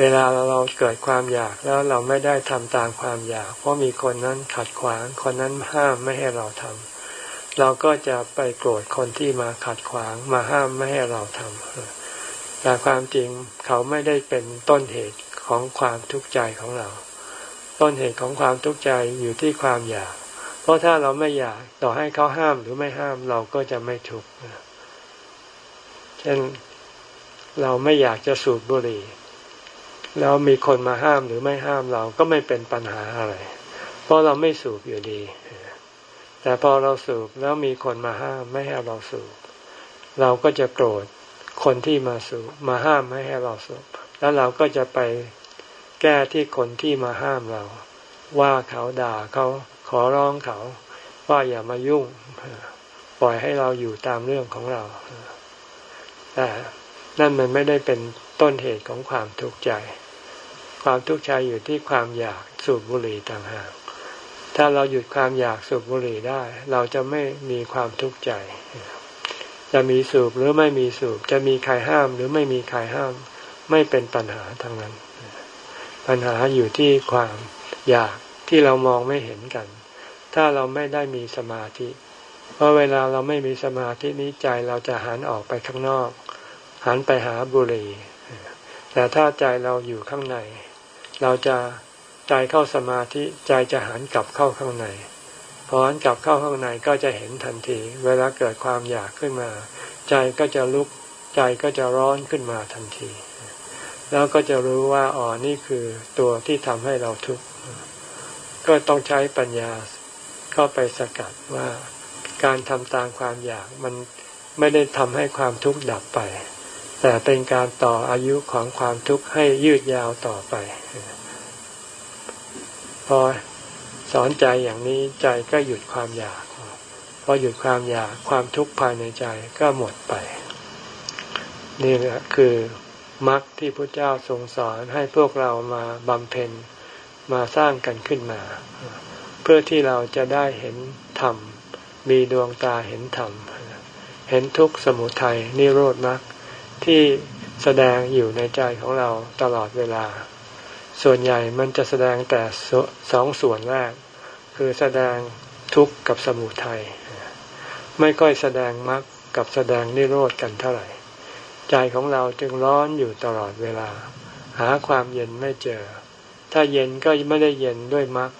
เวลาเราเกิดความอยากแล้วเราไม่ได้ทำตามความอยาก เพราะมีคนนั้นขัดขวาง คนนั้นห้ามไม่ให้เราทำเราก็จะไปโกรธคนที่มาขัดขวางมาห้ามไม่ให้เราทำแต่ความจริงเขาไม่ได้เป็นต้นเหตุของความทุกข์ใจของเรา ต้นเหตุของความทุกข์ใจอยู่ที่ความอยาก เพราะถ้าเราไม่อยากต่อให้เขาห้ามหรือไม่ห้ามเราก็จะไม่ทุกข์เช่นเราไม่อยากจะสูบบุหรี่ แล้วมีคนมาห้ามหรือไม่ห้ามเราก็ไม่เป็นปัญหาอะไร เพราะเราไม่สูบอยู่ดี แต่พอเราสูบแล้วมีคนมาห้ามไม่ให้เราสูบ เราก็จะโกรธคนที่มาสูบมาห้ามไม่ให้เราสูบ แล้วเราก็จะไปแก้ที่คนที่มาห้ามเรา ว่าเขาด่าเขาขอร้องเขา ว่าอย่ามายุ่ง ปล่อยให้เราอยู่ตามเรื่องของเรา แต่นั่นมันไม่ได้เป็นต้นเหตุของความทุกข์ใจ ความทุกข์ใจอยู่ที่ความอยากสูบบุหรี่ต่างหาก ถ้าเราหยุดความอยากสูบบุหรี่ได้ เราจะไม่มีความทุกข์ใจ จะมีสูบหรือไม่มีสูบ จะมีใครห้ามหรือไม่มีใครห้าม ไม่เป็นปัญหาทั้งนั้น ปัญหาอยู่ที่ความอยากที่เรามองไม่เห็นกัน ถ้าเราไม่ได้มีสมาธิ เพราะเวลาเราไม่มีสมาธินี้ใจเราจะหันออกไปข้างนอก หันไปหาบุหรี่แต่ถ้าใจเราอยู่ข้างใน เราจะใจเข้าสมาธิใจจะหันกลับเข้าข้างในพอหันกลับเข้าข้างในก็จะเห็นทันที เวลาเกิดความอยากขึ้นมา ใจก็จะลุกใจก็จะร้อนขึ้นมาทันที แล้วก็จะรู้ว่าอ๋อนี่คือตัวที่ทำให้เราทุกข์ก็ต้องใช้ปัญญาเข้าไปสกัดว่าการทำตามความอยากมันไม่ได้ทำให้ความทุกข์ดับไป แต่เป็นการต่ออายุของความทุกข์ให้ยืดยาวต่อไป พอสอนใจอย่างนี้ใจก็หยุดความอยาก พอหยุดความอยากความทุกข์ภายในใจก็หมดไป นี่แหละคือมรรคที่พระเจ้าทรงสอนให้พวกเรามาบำเพ็ญมาสร้างกันขึ้นมา เพื่อที่เราจะได้เห็นธรรม มีดวงตาเห็นธรรม เห็นทุกข์สมุทัยนิโรธมรรค ที่แสดงอยู่ในใจของเราตลอดเวลา ส่วนใหญ่มันจะแสดงแต่สองส่วนแรก คือแสดงทุกข์กับสมุทัยไม่ค่อยแสดงมรรคกับแสดงนิโรธกันเท่าไหร่ ใจของเราจึงร้อนอยู่ตลอดเวลา หาความเย็นไม่เจอ ถ้าเย็นก็ไม่ได้เย็นด้วยมรรค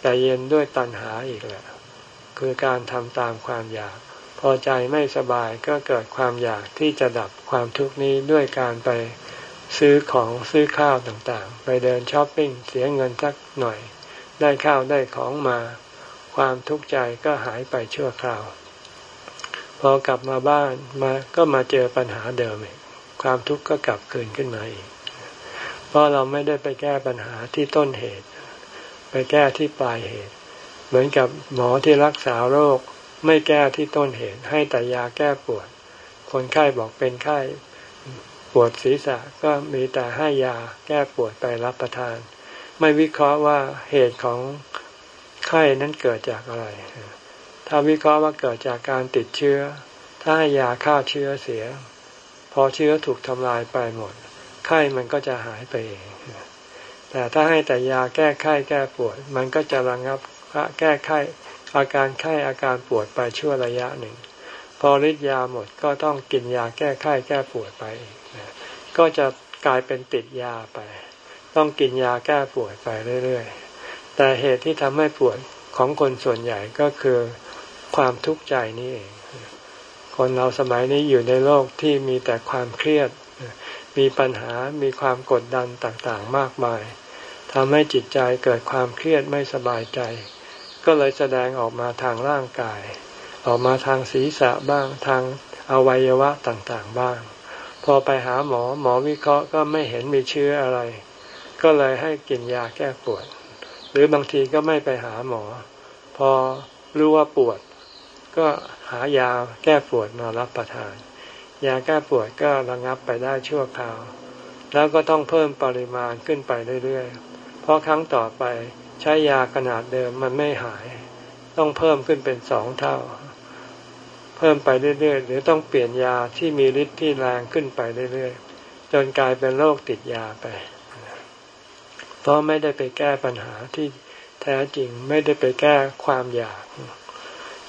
แต่เย็นด้วยตัณหาอีกแหละ คือการทำตามความอยาก พอใจไม่สบายก็เกิดความอยากที่จะดับความทุกข์นี้ด้วยการไปซื้อของซื้อข้าวต่างๆ ไปเดินช้อปปิ้งเสียเงินสักหน่อย ได้ข้าวได้ของมา ความทุกข์ใจก็หายไปชั่วคราว พอกลับมาบ้านมาก็มาเจอปัญหาเดิมอีกความทุกข์ก็กลับคืนขึ้นมาอีก เพราะเราไม่ได้ไปแก้ปัญหาที่ต้นเหตุ ไปแก้ที่ปลายเหตุ เหมือนกับหมอที่รักษาโรค ไม่แก้ที่ต้นเหตุ ให้แต่ยาแก้ปวด คนไข้บอกเป็นไข้ปวดศีรษะก็มีแต่ให้ยาแก้ปวดไปรับประทาน ไม่วิเคราะห์ว่าเหตุของไข้นั้นเกิดจากอะไร ถ้าวิเคราะห์ว่าเกิดจากการติดเชื้อ ถ้าให้ยาฆ่าเชื้อเสีย พอเชื้อถูกทำลายไปหมด ไข้มันก็จะหายไปเอง แต่ถ้าให้แต่ยาแก้ไข้แก้ปวด มันก็จะระงับแก้ไข้ อาการไข้อาการปวดไปชั่วระยะหนึ่ง พอฤทธิ์ยาหมดก็ต้องกินยาแก้ไข้แก้ปวดไปอีกก็จะกลายเป็นติดยาไป ต้องกินยาแก้ปวดไปเรื่อยๆ แต่เหตุที่ทำให้ปวดของคนส่วนใหญ่ก็คือความทุกข์ใจนี่เอง คนเราสมัยนี้อยู่ในโลกที่มีแต่ความเครียด มีปัญหา มีความกดดันต่างๆ มากมายทำให้จิตใจเกิดความเครียดไม่สบายใจ ก็เลยแสดงออกมาทางร่างกาย ออกมาทางศีรษะบ้างทางอวัยวะต่างๆบ้าง พอไปหาหมอหมอวิเคราะห์ก็ไม่เห็นมีเชื้ออะไร ก็เลยให้กินยาแก้ปวด หรือบางทีก็ไม่ไปหาหมอ พอรู้ว่าปวด ก็หายาแก้ปวดมารับประทาน ยาแก้ปวดก็ระงับไปได้ชั่วคราว แล้วก็ต้องเพิ่มปริมาณขึ้นไปเรื่อยๆ เพราะครั้งต่อไป ใช้ยาขนาดเดิมมันไม่หาย ต้องเพิ่มขึ้นเป็นสองเท่า เพิ่มไปเรื่อยๆ หรือต้องเปลี่ยนยาที่มีฤทธิ์ที่แรงขึ้นไปเรื่อยๆ จนกลายเป็นโรคติดยาไป เพราะไม่ได้ไปแก้ปัญหาที่แท้จริงไม่ได้ไปแก้ความอยาก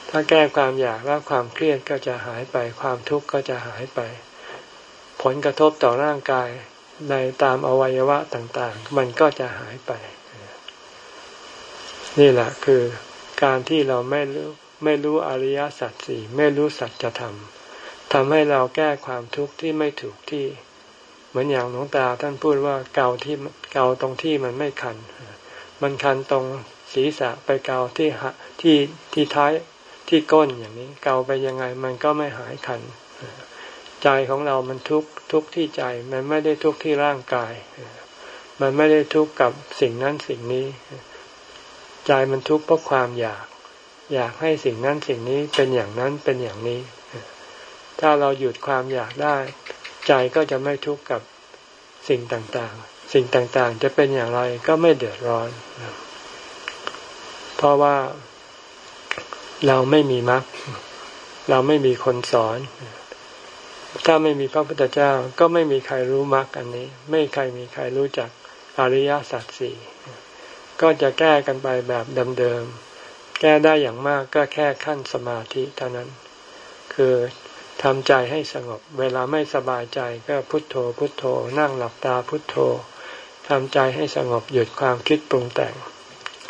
ถ้าแก้ความอยากแล้วความเครียดก็จะหายไป ความทุกข์ก็จะหายไป ผลกระทบต่อร่างกายในตามอวัยวะต่างๆ มันก็จะหายไป นี่แหละคือการที่เราไม่รู้ไม่รู้อริยสัจสี่ไม่รู้สัจธรรมทำให้เราแก้ความทุกข์ที่ไม่ถูกที่ เหมือนอย่างหลวงตาท่านพูดว่าเกาที่เกาตรงที่มันไม่คัน มันคันตรงศีรษะไปเกาที่ที่ที่ท้ายที่ก้นอย่างนี้ เกาไปยังไงมันก็ไม่หายคัน ใจของเรามันทุกทุกที่ใจ มันไม่ได้ทุกข์ที่ร่างกาย มันไม่ได้ทุกข์กับสิ่งนั้นสิ่งนี้ ใจมันทุกข์เพราะความอยาก อยากให้สิ่งนั้นสิ่งนี้เป็นอย่างนั้นเป็นอย่างนี้ ถ้าเราหยุดความอยากได้ ใจก็จะไม่ทุกข์กับสิ่งต่างๆ สิ่งต่างๆ จะเป็นอย่างไรก็ไม่เดือดร้อน เพราะว่าเราไม่มีมรรคเราไม่มีคนสอน ถ้าไม่มีพระพุทธเจ้า ก็ไม่มีใครรู้มรรคอันนี้ ไม่ใครมีใครรู้จักอริยสัจสี่ ก็จะแก้กันไปแบบเดิมๆ แก้ได้อย่างมากก็แค่ขั้นสมาธิเท่านั้น คือทำใจให้สงบ เวลาไม่สบายใจก็พุทโธ พุทโธ นั่งหลับตาพุทโธทำใจให้สงบหยุดความคิดปรุงแต่ง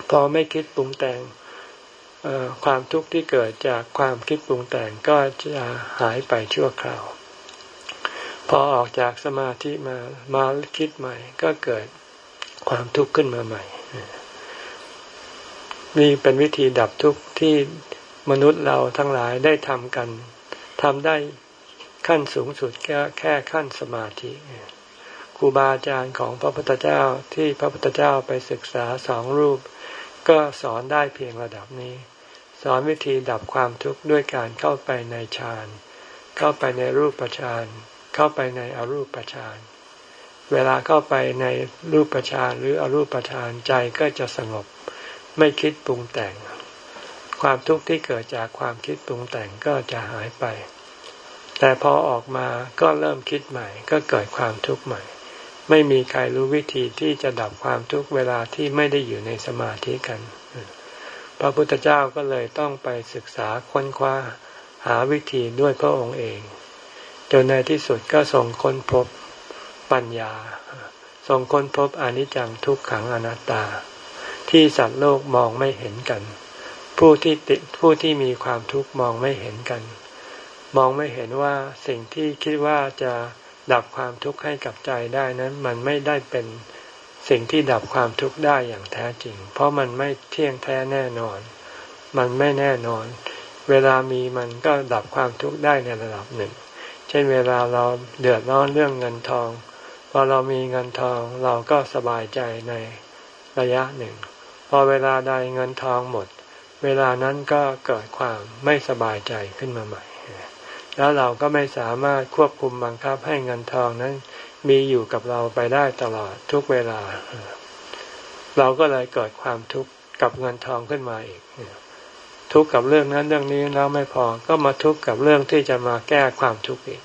พอไม่คิดปรุงแต่งความทุกข์ที่เกิดจากความคิดปรุงแต่งก็จะหายไปชั่วคราว พอออกจากสมาธิมามาคิดใหม่ก็เกิดความทุกข์ขึ้นมาใหม่ นี่เป็นวิธีดับทุกข์ที่มนุษย์เราทั้งหลายได้ทำกันทำได้ขั้นสูงสุดแค่แค่ขั้นสมาธิครูบาอาจารย์ของพระพุทธเจ้าที่พระพุทธเจ้าไปศึกษาสองรูป ก็สอนได้เพียงระดับนี้ สอนวิธีดับความทุกข์ด้วยการเข้าไปในฌานเข้าไปในรูปฌานเข้าไปในอรูปฌานเวลาเข้าไปในรูปฌานหรืออรูปฌานใจก็จะสงบ ไม่คิดปรุงแต่ง ความทุกข์ที่เกิดจากความคิดปรุงแต่งก็จะหายไป แต่พอออกมาก็เริ่มคิดใหม่ ก็เกิดความทุกข์ใหม่ ไม่มีใครรู้วิธีที่จะดับความทุกข์เวลาที่ไม่ได้อยู่ในสมาธิกัน พระพุทธเจ้าก็เลยต้องไปศึกษาค้นคว้าหาวิธีด้วยพระองค์เอง จนในที่สุดก็ส่งค้นพบปัญญา ส่งค้นพบอนิจจังทุกขังอนัตตา ที่สัตว์โลกมองไม่เห็นกัน ผู้ที่ติผู้ที่มีความทุกข์มองไม่เห็นกัน มองไม่เห็นว่าสิ่งที่คิดว่าจะดับความทุกข์ให้กับใจได้นั้นมันไม่ได้เป็นสิ่งที่ดับความทุกข์ได้อย่างแท้จริง เพราะมันไม่เที่ยงแท้แน่นอน มันไม่แน่นอน เวลามีมันก็ดับความทุกข์ได้ในระดับหนึ่ง เช่นเวลาเราเดือดร้อนเรื่องเงินทอง พอเรามีเงินทองเราก็สบายใจในระยะหนึ่ง อเวลาใดเงินทองหมด เวลานั้นก็เกิดความไม่สบายใจขึ้นมาใหม่ แล้วเราก็ไม่สามารถควบคุมบังคับให้เงินทองนั้นมีอยู่กับเราไปได้ตลอดทุกเวลา เราก็เลยเกิดความทุกข์กับเงินทองขึ้นมาอีก ทุกข์กับเรื่องนั้นเรื่องนี้แล้วไม่พอก็มาทุกข์กับเรื่องที่จะมาแก้ความทุกข์อีก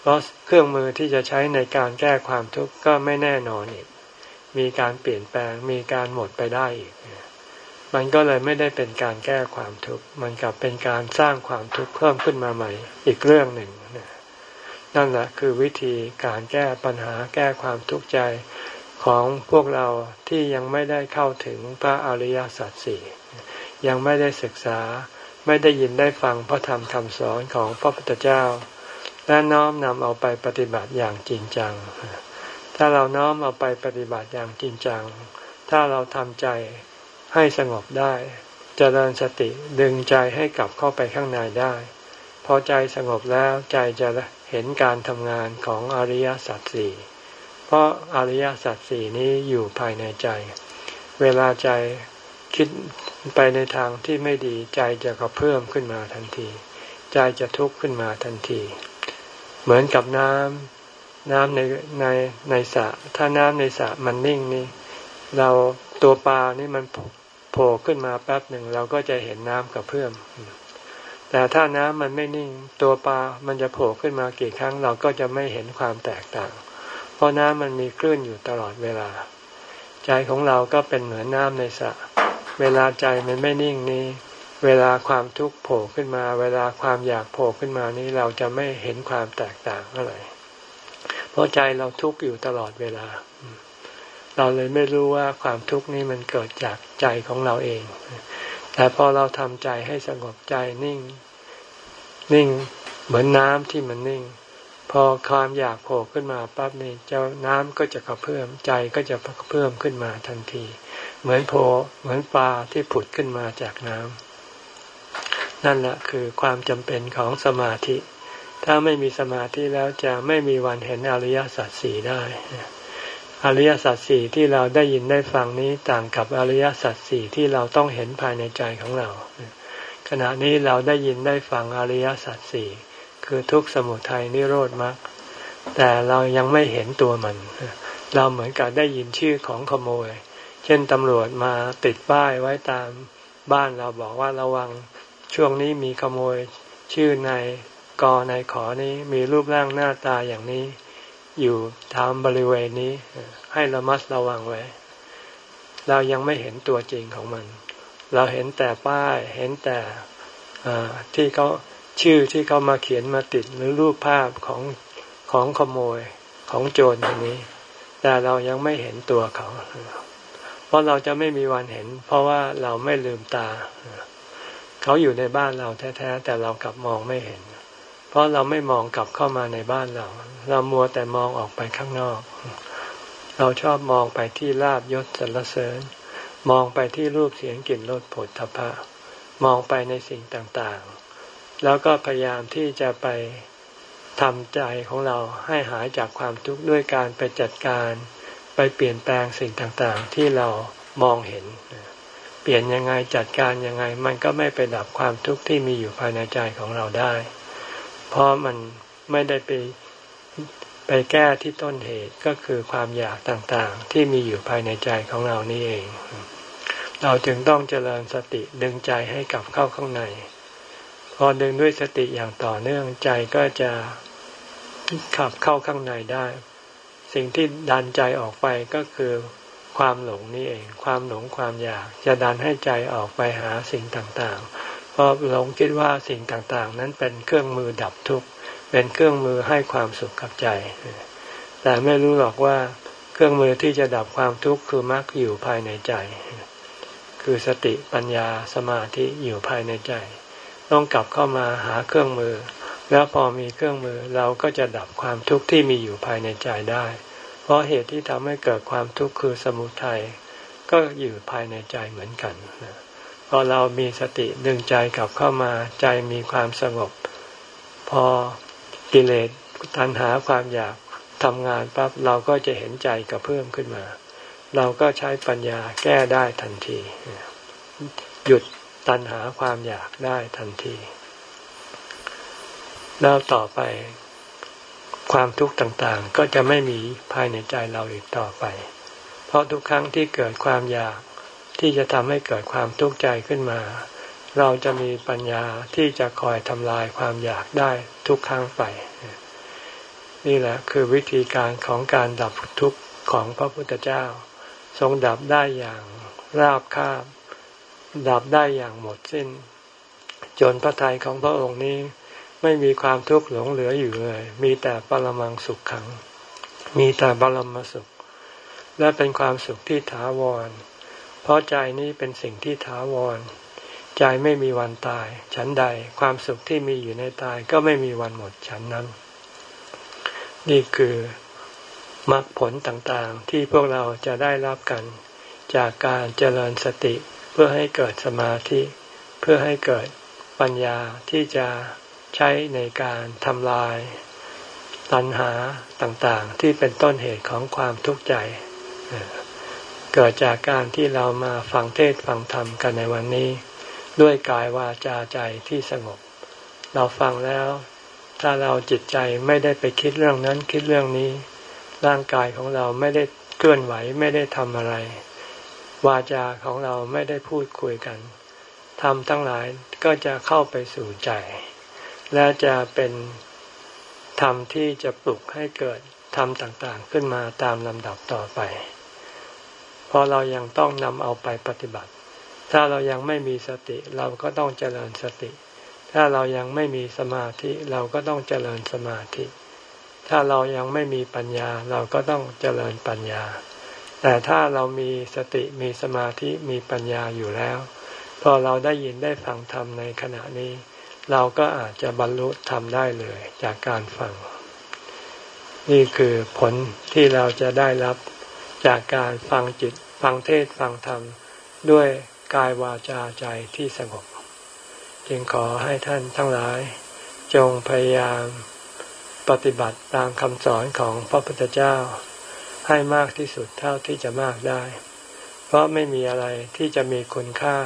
เพราะเครื่องมือที่จะใช้ในการแก้ความทุกข์ก็ไม่แน่นอนอีก มีการเปลี่ยนแปลงมีการหมดไปได้อีก มันก็เลยไม่ได้เป็นการแก้ความทุกข์ มันกลับเป็นการสร้างความทุกข์เพิ่มขึ้นมาใหม่ อีกเรื่องหนึ่งนั่นแหละคือวิธีการแก้ปัญหาแก้ความทุกข์ใจของพวกเราที่ยังไม่ได้เข้าถึงพระอริยสัจสี่ยังไม่ได้ศึกษาไม่ได้ยินได้ฟังพระธรรมคำสอนของพระพุทธเจ้า และน้อมนำเอาไปปฏิบัติอย่างจริงจัง ถ้าเราน้อมเอาไปปฏิบัติอย่างจริงจัง ถ้าเราทำใจ ให้สงบได้จเจริญสติดึงใจให้กลับเข้าไปข้างในได้ พอใจสงบแล้วใจจะเห็นการทำงานของอริยสัจสี่เพราะอริยสัจสี่นี้อยู่ภายในใจ เวลาใจคิดไปในทางที่ไม่ดีใจจะกระเพิ่มขึ้นมาทันที ใจจะทุกข์ขึ้นมาทันที เหมือนกับน้ำน้ำในในในสระถ้าน้ำในสระมันนิ่งนี่เราตัวปลานี่มัน โผล่ขึ้นมาแป๊บหนึ่งเราก็จะเห็นน้ำกับเพื่อมแต่ถ้าน้ำมันไม่นิ่งตัวปลามันจะโผล่ขึ้นมากี่ครั้ง เราก็จะไม่เห็นความแตกต่าง เพราะน้ำมันมีคลื่นอยู่ตลอดเวลา ใจของเราก็เป็นเหมือนน้ำในสระเวลาใจมันไม่นิ่งนี้ เวลาความทุกข์โผล่ขึ้นมา เวลาความอยากโผล่ขึ้นมานี้เราจะไม่เห็นความแตกต่างอะไรเพราะใจเราทุกข์อยู่ตลอดเวลา เราเลยไม่รู้ว่าความทุกข์นี้มันเกิดจากใจของเราเอง แต่พอเราทำใจให้สงบใจนิ่ง นิ่งเหมือนน้ำที่มันนิ่ง พอความอยากโผล่ขึ้นมาปั๊บนี่เจ้าน้ำก็จะกระเพื่อมใจก็จะกระเพื่อมขึ้นมาทันที เหมือนโผเหมือนปลาที่ผุดขึ้นมาจากน้ำนั่นแหละคือความจำเป็นของสมาธิ ถ้าไม่มีสมาธิแล้วจะไม่มีวันเห็นอริยสัจสี่ได้ อริยสัจสี่ที่เราได้ยินได้ฟังนี้ต่างกับอริยสัจสี่ที่เราต้องเห็นภายในใจของเรา ขณะนี้เราได้ยินได้ฟังอริยสัจสี่คือทุกสมุทัยนิโรธมรรคแต่เรายังไม่เห็นตัวมัน เราเหมือนกับได้ยินชื่อของขโมย เช่นตำรวจมาติดป้ายไว้ตามบ้านเราบอกว่าระวังช่วงนี้มีขโมยชื่อนายกอในขอนี้มีรูปร่างหน้าตาอย่างนี้ อยู่ตามบริเวณนี้ ให้ระมัดระวังไว้ เรายังไม่เห็นตัวจริงของมัน เราเห็นแต่ป้ายเห็นแต่ที่เขาชื่อที่เขามาเขียนมาติดหรือรูปภาพของของขโมยของโจรคนนี้ แต่เรายังไม่เห็นตัวเขา เพราะเราจะไม่มีวันเห็น เพราะว่าเราไม่ลืมตา เขาอยู่ในบ้านเราแท้ๆแต่เรากลับมองไม่เห็น เพราะเราไม่มองกลับเข้ามาในบ้านเรา เรามัวแต่มองออกไปข้างนอก เราชอบมองไปที่ลาบยศสรรเสริญ มองไปที่รูปเสียงกลิ่นรสผลทพะ มองไปในสิ่งต่างๆ แล้วก็พยายามที่จะไปทำใจของเราให้หายจากความทุกข์ด้วยการไปจัดการ ไปเปลี่ยนแปลงสิ่งต่างๆ ที่เรามองเห็น เปลี่ยนยังไงจัดการยังไง มันก็ไม่ไปดับความทุกข์ที่มีอยู่ภายในใจของเราได้ เพราะมันไม่ได้ไปไปแก้ที่ต้นเหตุก็คือความอยากต่างๆ ที่มีอยู่ภายในใจของเรานี่เอง เราจึงต้องเจริญสติดึงใจให้กลับเข้าข้างใน พอดึงด้วยสติอย่างต่อเนื่องใจก็จะขับเข้าข้างในได้ สิ่งที่ดันใจออกไปก็คือความหลงนี่เอง ความหลงความอยากจะดันให้ใจออกไปหาสิ่งต่างๆ เพราะหลงคิดว่าสิ่งต่างๆ นั้นเป็นเครื่องมือดับทุกข์เป็นเครื่องมือให้ความสุขกับใจ แต่ไม่รู้หรอกว่าเครื่องมือที่จะดับความทุกข์คือมรรคอยู่ภายในใจ คือสติปัญญาสมาธิอยู่ภายในใจ ต้องกลับเข้ามาหาเครื่องมือ แล้วพอมีเครื่องมือเราก็จะดับความทุกข์ที่มีอยู่ภายในใจได้ เพราะเหตุที่ทำให้เกิดความทุกข์คือสมุทัยก็อยู่ภายในใจเหมือนกัน พอเรามีสติดึงใจกลับเข้ามาใจมีความสงบ พอกิเลสตัณหาความอยากทำงานปั๊บเราก็จะเห็นใจกระเพิ่มขึ้นมา เราก็ใช้ปัญญาแก้ได้ทันที หยุดตัณหาความอยากได้ทันที แล้วต่อไปความทุกข์ต่างๆ ก็จะไม่มีภายในใจเราอีกต่อไป เพราะทุกครั้งที่เกิดความอยาก ที่จะทำให้เกิดความทุกข์ใจขึ้นมา เราจะมีปัญญาที่จะคอยทำลายความอยากได้ทุกครั้งไป นี่แหละคือวิธีการของการดับทุกข์ของพระพุทธเจ้า ทรงดับได้อย่างราบคาบ ดับได้อย่างหมดสิ้น จนพระทัยของพระองค์นี้ไม่มีความทุกข์หลงเหลืออยู่เลย มีแต่ปรมังสุขขัง มีแต่บรมสุข และเป็นความสุขที่ถาวร เพราะใจนี้เป็นสิ่งที่ถาวร ใจไม่มีวันตาย ฉันใดความสุขที่มีอยู่ในตายก็ไม่มีวันหมดฉันนั้น นี่คือมรรคผลต่างๆ ที่พวกเราจะได้รับกัน จากการเจริญสติเพื่อให้เกิดสมาธิ เพื่อให้เกิดปัญญาที่จะใช้ในการทำลายตัณหาต่างๆ ที่เป็นต้นเหตุของความทุกข์ใจ เกิดจากการที่เรามาฟังเทศฟังธรรมกันในวันนี้ ด้วยกายวาจาใจที่สงบ เราฟังแล้ว ถ้าเราจิตใจไม่ได้ไปคิดเรื่องนั้นคิดเรื่องนี้ ร่างกายของเราไม่ได้เคลื่อนไหวไม่ได้ทำอะไร วาจาของเราไม่ได้พูดคุยกันทำทั้งหลายก็จะเข้าไปสู่ใจ และจะเป็นธรรมที่จะปลุกให้เกิดธรรมต่างๆ ขึ้นมาตามลำดับต่อไป เพราะเรายังต้องนำเอาไปปฏิบัติ ถ้าเรายังไม่มีสติเราก็ต้องเจริญสติ ถ้าเรายังไม่มีสมาธิเราก็ต้องเจริญสมาธิ ถ้าเรายังไม่มีปัญญาเราก็ต้องเจริญปัญญา แต่ถ้าเรามีสติมีสมาธิมีปัญญาอยู่แล้ว พอเราได้ยินได้ฟังธรรมในขณะนี้ เราก็อาจจะบรรลุธรรมได้เลยจากการฟังนี่คือผลที่เราจะได้รับ จากการฟังจิตฟังเทศฟังธรรม ด้วยกายวาจาใจที่สงบ จึงขอให้ท่านทั้งหลาย จงพยายามปฏิบัติตามคำสอนของพระพุทธเจ้า ให้มากที่สุดเท่าที่จะมากได้ เพราะไม่มีอะไรที่จะมีคุณค่า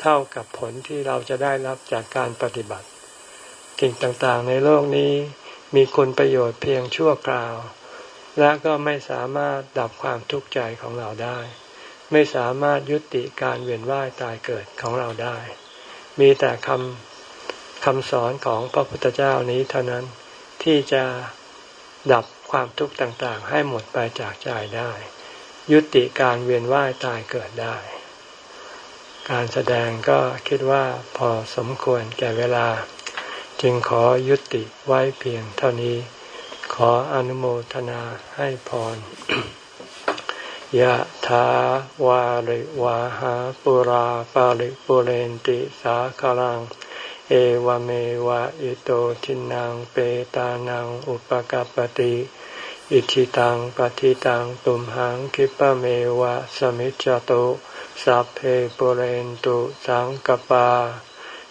เท่ากับผลที่เราจะได้รับจากการปฏิบัติ สิ่งต่างๆในโลกนี้มีคุณประโยชน์เพียงชั่วคราว และก็ไม่สามารถดับความทุกข์ใจของเราได้ ไม่สามารถยุติการเวียนว่ายตายเกิดของเราได้ มีแต่คำคำสอนของพระพุทธเจ้านี้เท่านั้นที่จะดับความทุกข์ต่างๆ ให้หมดไปจากใจได้ ยุติการเวียนว่ายตายเกิดได้ การแสดงก็คิดว่าพอสมควรแก่เวลา จึงขอยุติไว้เพียงเท่านี้ ขออนุโมทนาให้พรยะถาวาริวาหาปุราปาริปุเรนติสาคลัง เอวเมวะอิโตทินังเปตานังอุปกัปติ อิชิตังปฏิตังตุมหังคิปะเมวะสมิจจโตสัพเพปุเรนตุสังกปา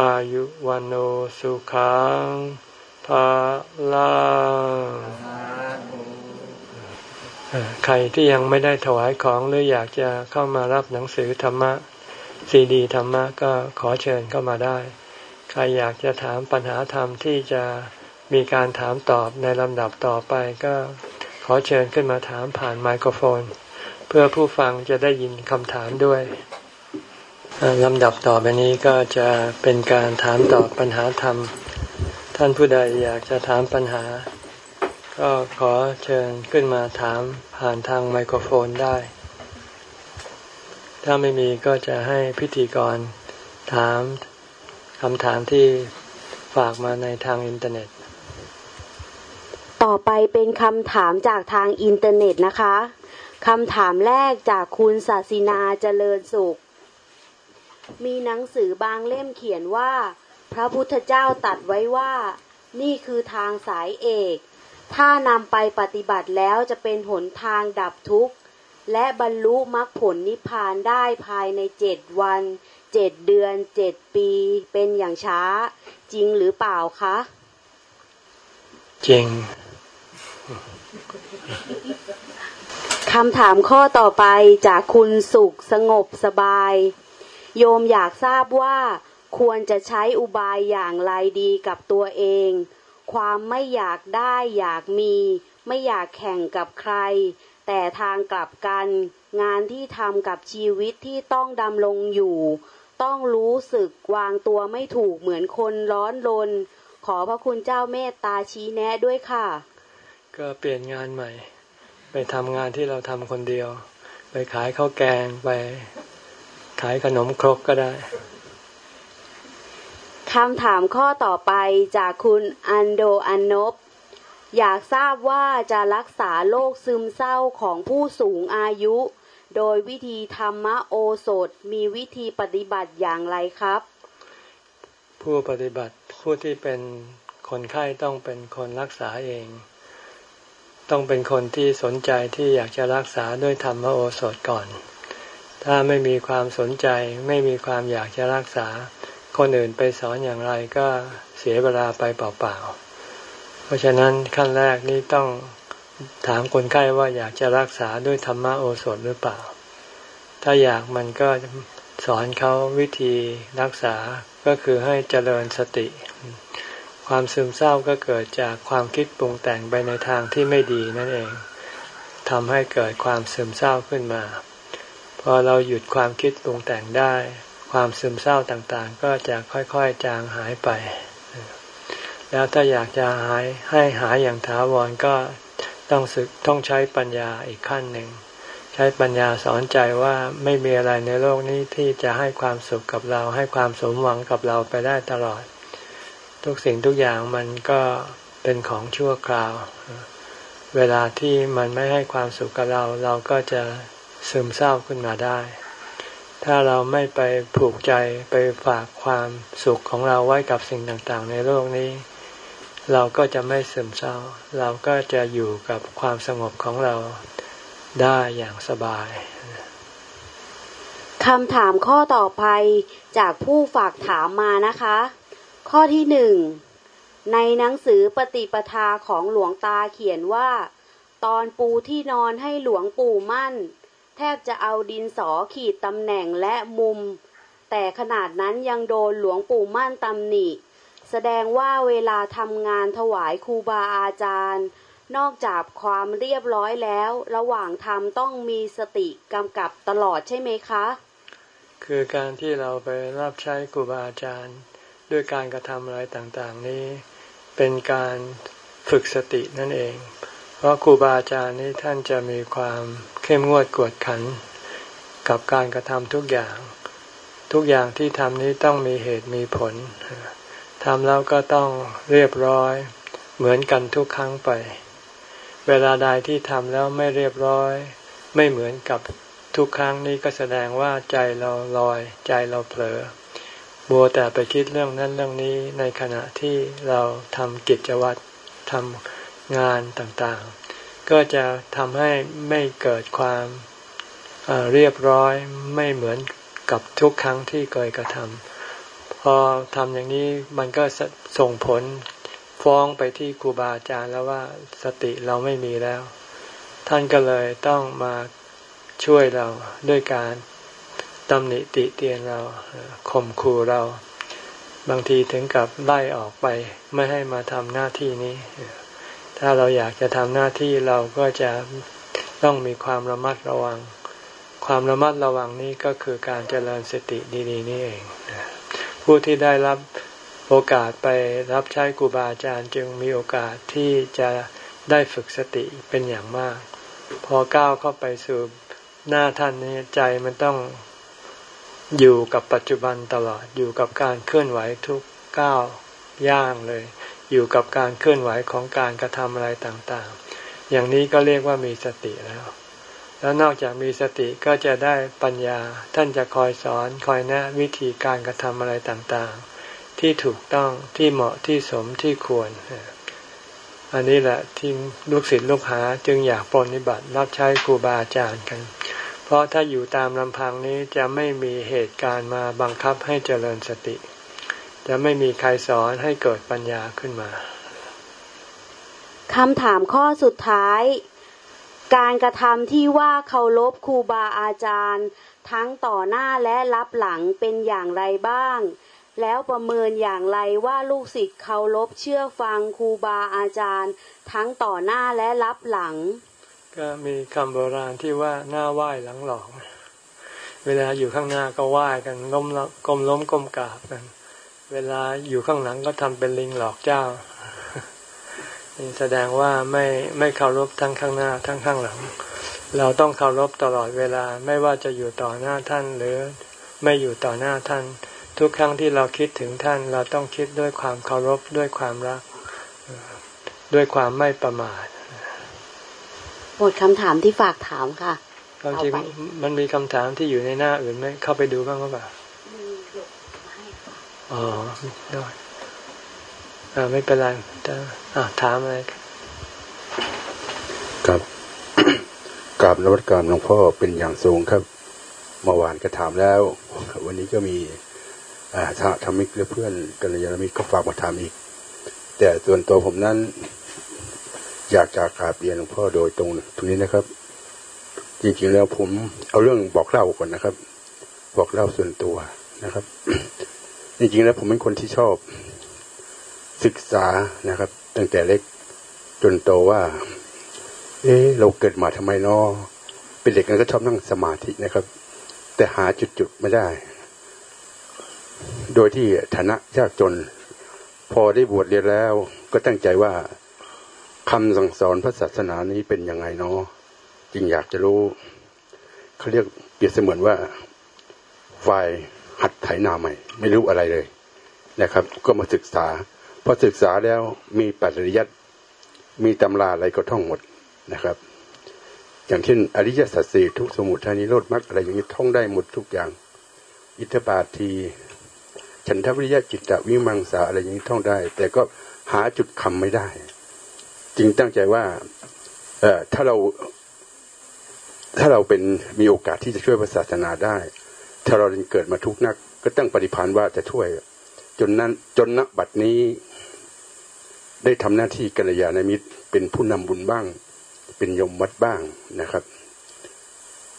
อายุวันโอสุขังภาลังใครที่ยังไม่ได้ถวายของหรืออยากจะเข้ามารับหนังสือธรรมะซีดีธรรมะก็ขอเชิญเข้ามาได้ ใครอยากจะถามปัญหาธรรมที่จะมีการถามตอบในลำดับต่อไปก็ขอเชิญขึ้นมาถามผ่านไมโครโฟน เพื่อผู้ฟังจะได้ยินคำถามด้วย ลำดับต่อไปนี้ก็จะเป็นการถามตอบปัญหาธรรม ท่านผู้ใดอยากจะถามปัญหา ก็ขอเชิญขึ้นมาถามผ่านทางไมโครโฟนได้ ถ้าไม่มีก็จะให้พิธีกรถามคำถามที่ฝากมาในทางอินเทอร์เน็ต
ต่อไปเป็นคำถามจากทางอินเทอร์เน็ตนะคะคำถามแรกจากคุณศาสินาเจริญสุข มีหนังสือบางเล่มเขียนว่า พระพุทธเจ้าตัดไว้ว่า นี่คือทางสายเอก ถ้านำไปปฏิบัติแล้วจะเป็นหนทางดับทุกข์ และบรรลุมรรคผลนิพพานได้ภายในเจ็ดวันเจ็ดเดือนเจ็ดปีเป็นอย่างช้า จริงหรือเปล่าคะ
จริง
คำถามข้อต่อไปจากคุณสุขสงบสบาย โยมอยากทราบว่าควรจะใช้อุบายอย่างไรดีกับตัวเอง ความไม่อยากได้อยากมี ไม่อยากแข่งกับใคร แต่ทางกลับกัน งานที่ทำกับชีวิตที่ต้องดำรงอยู่ ต้องรู้สึกวางตัวไม่ถูกเหมือนคนร้อนรนขอพระคุณเจ้าเมตตาชี้แนะด้วยค่ะ
ก็เปลี่ยนงานใหม่ ไปทำงานที่เราทำคนเดียว ไปขายข้าวแกงไป ขายขนมครกก็ได้
คำถามข้อต่อไปจากคุณอันโดอันนบ อยากทราบว่าจะรักษาโรคซึมเศร้าของผู้สูงอายุ โดยวิธีธรรมโอสถมีวิธีปฏิบัติอย่างไรครับ
ผู้ปฏิบัติผู้ที่เป็นคนไข้ต้องเป็นคนรักษาเอง ต้องเป็นคนที่สนใจที่อยากจะรักษาด้วยธรรมโอสถก่อน ถ้าไม่มีความสนใจไม่มีความอยากจะรักษา คนอื่นไปสอนอย่างไรก็เสียเวลาไปเปล่าๆ เพราะฉะนั้นขั้นแรกนี้ต้องถามคนไข้ว่าอยากจะรักษาด้วยธรรมโอสถหรือเปล่า ถ้าอยากมันก็สอนเขาวิธีรักษาก็คือให้เจริญสติ ความซึมเศร้าก็เกิดจากความคิดปรุงแต่งไปในทางที่ไม่ดีนั่นเองทำให้เกิดความซึมเศร้าขึ้นมา พอเราหยุดความคิดปรุงแต่งได้ ความซึมเศร้าต่างๆ ก็จะค่อยๆจางหายไป แล้วถ้าอยากจะหายให้หายอย่างถาวรก็ต้องศึกต้องใช้ปัญญาอีกขั้นหนึ่ง ใช้ปัญญาสอนใจว่าไม่มีอะไรในโลกนี้ที่จะให้ความสุขกับเราให้ความสมหวังกับเราไปได้ตลอด ทุกสิ่งทุกอย่างมันก็เป็นของชั่วคราว เวลาที่มันไม่ให้ความสุขกับเรา เราก็จะ ซึมเศร้าขึ้นมาได้ ถ้าเราไม่ไปผูกใจไปฝากความสุขของเราไว้กับสิ่งต่างๆ ในโลกนี้ เราก็จะไม่ซึมเศร้า เราก็จะอยู่กับความสงบของเราได้อย่างสบาย
คำถามข้อต่อไปจากผู้ฝากถามมานะคะ ข้อที่หนึ่งในหนังสือปฏิปทาของหลวงตาเขียนว่า ตอนปูที่นอนให้หลวงปู่มั่น แทบจะเอาดินสอขีดตำแหน่งและมุม แต่ขนาดนั้นยังโดนหลวงปู่มั่นตำหนิ แสดงว่าเวลาทำงานถวายครูบาอาจารย์ นอกจากความเรียบร้อยแล้ว ระหว่างทำต้องมีสติกำกับตลอดใช่ไหมคะ
คือการที่เราไปรับใช้ครูบาอาจารย์ ด้วยการกระทำอะไรต่างๆนี้ เป็นการฝึกสตินั่นเอง เพราะครูบาอาจารย์นี้ท่านจะมีความเข้มงวดกวดขัน กับการกระทำทุกอย่าง ทุกอย่างที่ทำนี้ต้องมีเหตุมีผลทำแล้วก็ต้องเรียบร้อย เหมือนกันทุกครั้งไป เวลาใดที่ทำแล้วไม่เรียบร้อย ไม่เหมือนกับทุกครั้งนี้ก็แสดงว่าใจเราลอย ใจเราเผลอบัวแต่ไปคิดเรื่องนั้นเรื่องนี้ในขณะที่เราทำกิจวัตรทำ งานต่างๆ ก็จะทำให้ไม่เกิดความเเรียบร้อยไม่เหมือนกับทุกครั้งที่เคยกระทำพอทำอย่างนี้มันก็ส่งผลฟ้องไปที่ครูบาอาจารย์แล้วว่าสติเราไม่มีแล้ว ท่านก็เลยต้องมาช่วยเราด้วยการตำหนิติเตียนเราข่มขู่เรา บางทีถึงกับไล่ออกไป ไม่ให้มาทำหน้าที่นี้ ถ้าเราอยากจะทำหน้าที่เราก็จะต้องมีความระมัดระวัง ความระมัดระวังนี้ก็คือการเจริญสติดีๆนี่เอง ผู้ที่ได้รับโอกาสไปรับใช้ครูบาอาจารย์จึงมีโอกาสที่จะได้ฝึกสติเป็นอย่างมาก พอก้าวเข้าไปสู่หน้าท่านนี้ใจมันต้องอยู่กับปัจจุบันตลอดอยู่กับการเคลื่อนไหวทุกก้าวย่างเลย อยู่กับการเคลื่อนไหวของการกระทำอะไรต่างๆ อย่างนี้ก็เรียกว่ามีสติแล้ว แล้วนอกจากมีสติก็จะได้ปัญญา ท่านจะคอยสอนคอยแนะวิธีการกระทำอะไรต่างๆ ที่ถูกต้องที่เหมาะที่สมที่ควร อันนี้แหละที่ลูกศิษย์ลูกหาจึงอยากปฏิบัติรับใช้ครูบาอาจารย์กัน เพราะถ้าอยู่ตามลำพังนี้จะไม่มีเหตุการณ์มาบังคับให้เจริญสติ จะไม่มีใครสอนให้เกิดปัญญาขึ้นมา
คำถามข้อสุดท้าย การกระทำที่ว่าเคารพครูบาอาจารย์ ทั้งต่อหน้าและรับหลังเป็นอย่างไรบ้าง แล้วประเมินอย่างไรว่าลูกศิษย์เคารพเชื่อฟังครูบาอาจารย์ ทั้งต่อหน้าและรับหลัง
ก็มีคำโบราณที่ว่าหน้าไหว้หลังหลอกเวลาอยู่ข้างหน้าก็ไหว้กันล้มก้มล้มก้มกราบกัน เวลาอยู่ข้างหลังก็ทำเป็นลิงหลอกเจ้านี่แสดงว่าไม่ไม่เคารพทั้งข้างหน้าทั้งข้างหลัง เราต้องเคารพตลอดเวลาไม่ว่าจะอยู่ต่อหน้าท่านหรือไม่อยู่ต่อหน้าท่าน ทุกครั้งที่เราคิดถึงท่าน เราต้องคิดด้วยความเคารพด้วยความรัก ด้วยความไม่ประมาท
หมดคำถามที่ฝากถามค่ะ
ความจริงมันมีคำถามที่อยู่ในหน้าอื่นไหมเข้าไปดูบ้างหรือเปล่า อ๋อได้อ่าไม่เป็นไรอ่าถามอะไร
ครับกราบนวัตการหลวงพ่อเป็นอย่างสูงครับเมื่อวานก็ถามแล้ว วันนี้ก็มีอ่าถ้าทมิกหรือเพื่อนกัลยาณมิตรก็ฝากมาถามอีก แต่ส่วนตัวผมนั้น อยากจะกราบเรียนหลวงพ่อโดยตรงตรงนี้นะครับ จริงๆแล้วผมเอาเรื่องบอกเล่าก่อนนะครับ บอกเล่าส่วนตัวนะครับ จริงๆแล้วผมเป็นคนที่ชอบศึกษานะครับ ตั้งแต่เล็กจนโตว่า เอ๊เราเกิดมาทำไมนอเป็นเด็กก็ชอบนั่งสมาธินะครับ แต่หาจุดๆไม่ได้ โดยที่ฐานะยากจน พอได้บวชเรียนแล้ว ก็ตั้งใจว่าคำสั่งสอนพระศาสนานี้เป็นยังไงเนาะจึงอยากจะรู้เขาเรียกเปรียบเสมือนว่าฝ่าย ไถนาใหม่ ไม่รู้อะไรเลยนะครับ ก็มาศึกษาพอศึกษาแล้วมีปัจจัยมีตำราอะไรก็ท่องหมดนะครับ อย่างเช่น อริยสัจสี่ทุกสมุทัยนิโรธมรรคอะไรอย่างนี้ท่องได้หมดทุกอย่าง อิทธิบาทีฉันทวิริยะจิตตวิมังสาอะไรอย่างนี้ท่องได้ แต่ก็หาจุดคำไม่ได้ จึงตั้งใจว่าเออถ้าเรา ถ้าเราเป็นมีโอกาสที่จะช่วยศาสนาได้ ถ้าเราเกิดมาทุกนัก ก็ตั้งปฏิพันธ์ว่าจะช่วย จนนั้นจนณบัดนี้ ได้ทำหน้าที่กัลยาณมิตร เป็นผู้นำบุญบ้าง เป็นยมวัดบ้างนะครับ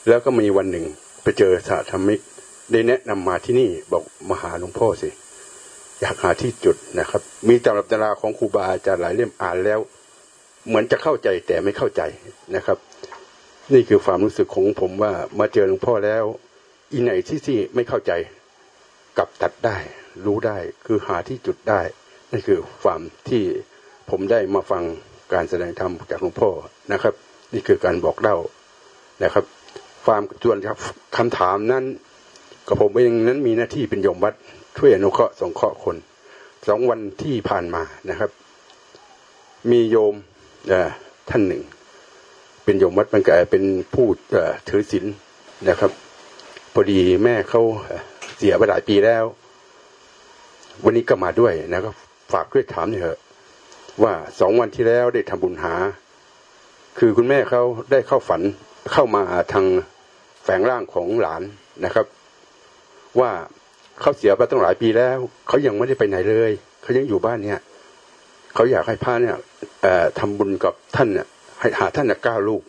แล้วก็มีวันหนึ่งไปเจอสาธรรมิกได้แนะนำมาที่นี่บอกมาหาหลวงพ่อสิอยากหาที่จุดนะครับ มีตำรับตราของครูบาอาจารย์หลายเล่มอ่านแล้ว เหมือนจะเข้าใจแต่ไม่เข้าใจนะครับ นี่คือความรู้สึกของผมว่ามาเจอหลวงพ่อแล้ว อีไหนที่ที่ไม่เข้าใจ กลับตัดได้ รู้ได้คือหาที่จุดได้นั่นคือความที่ผมได้มาฟังการแสดงธรรมจากหลวงพ่อนะครับ นี่คือการบอกเล่านะครับ ความส่วนครับคำถามนั้นกับผมเองนั้นมีหน้าที่เป็นโยมวัดช่วยอนุเคราะห์สงเคราะห์คนสองวันที่ผ่านมานะครับ มีโยมท่านหนึ่ง เป็นโยมวัดมันก็เป็นผู้ถือศีลนะครับ พอดีแม่เขา เสียไปหลายปีแล้ว วันนี้ก็มาด้วยนะครับฝากด้วยถามเถอะ ว่าสองวันที่แล้วได้ทำบุญหา คือคุณแม่เขาได้เข้าฝันเข้ามาทางแฝงร่างของหลานนะครับ ว่าเขาเสียไปตั้งหลายปีแล้วเขายังไม่ได้ไปไหนเลยเขายังอยู่บ้านเนี่ยเขาอยากให้พระเนี่ยทำบุญกับท่านเนี่ยให้หาท่านเก้าลูก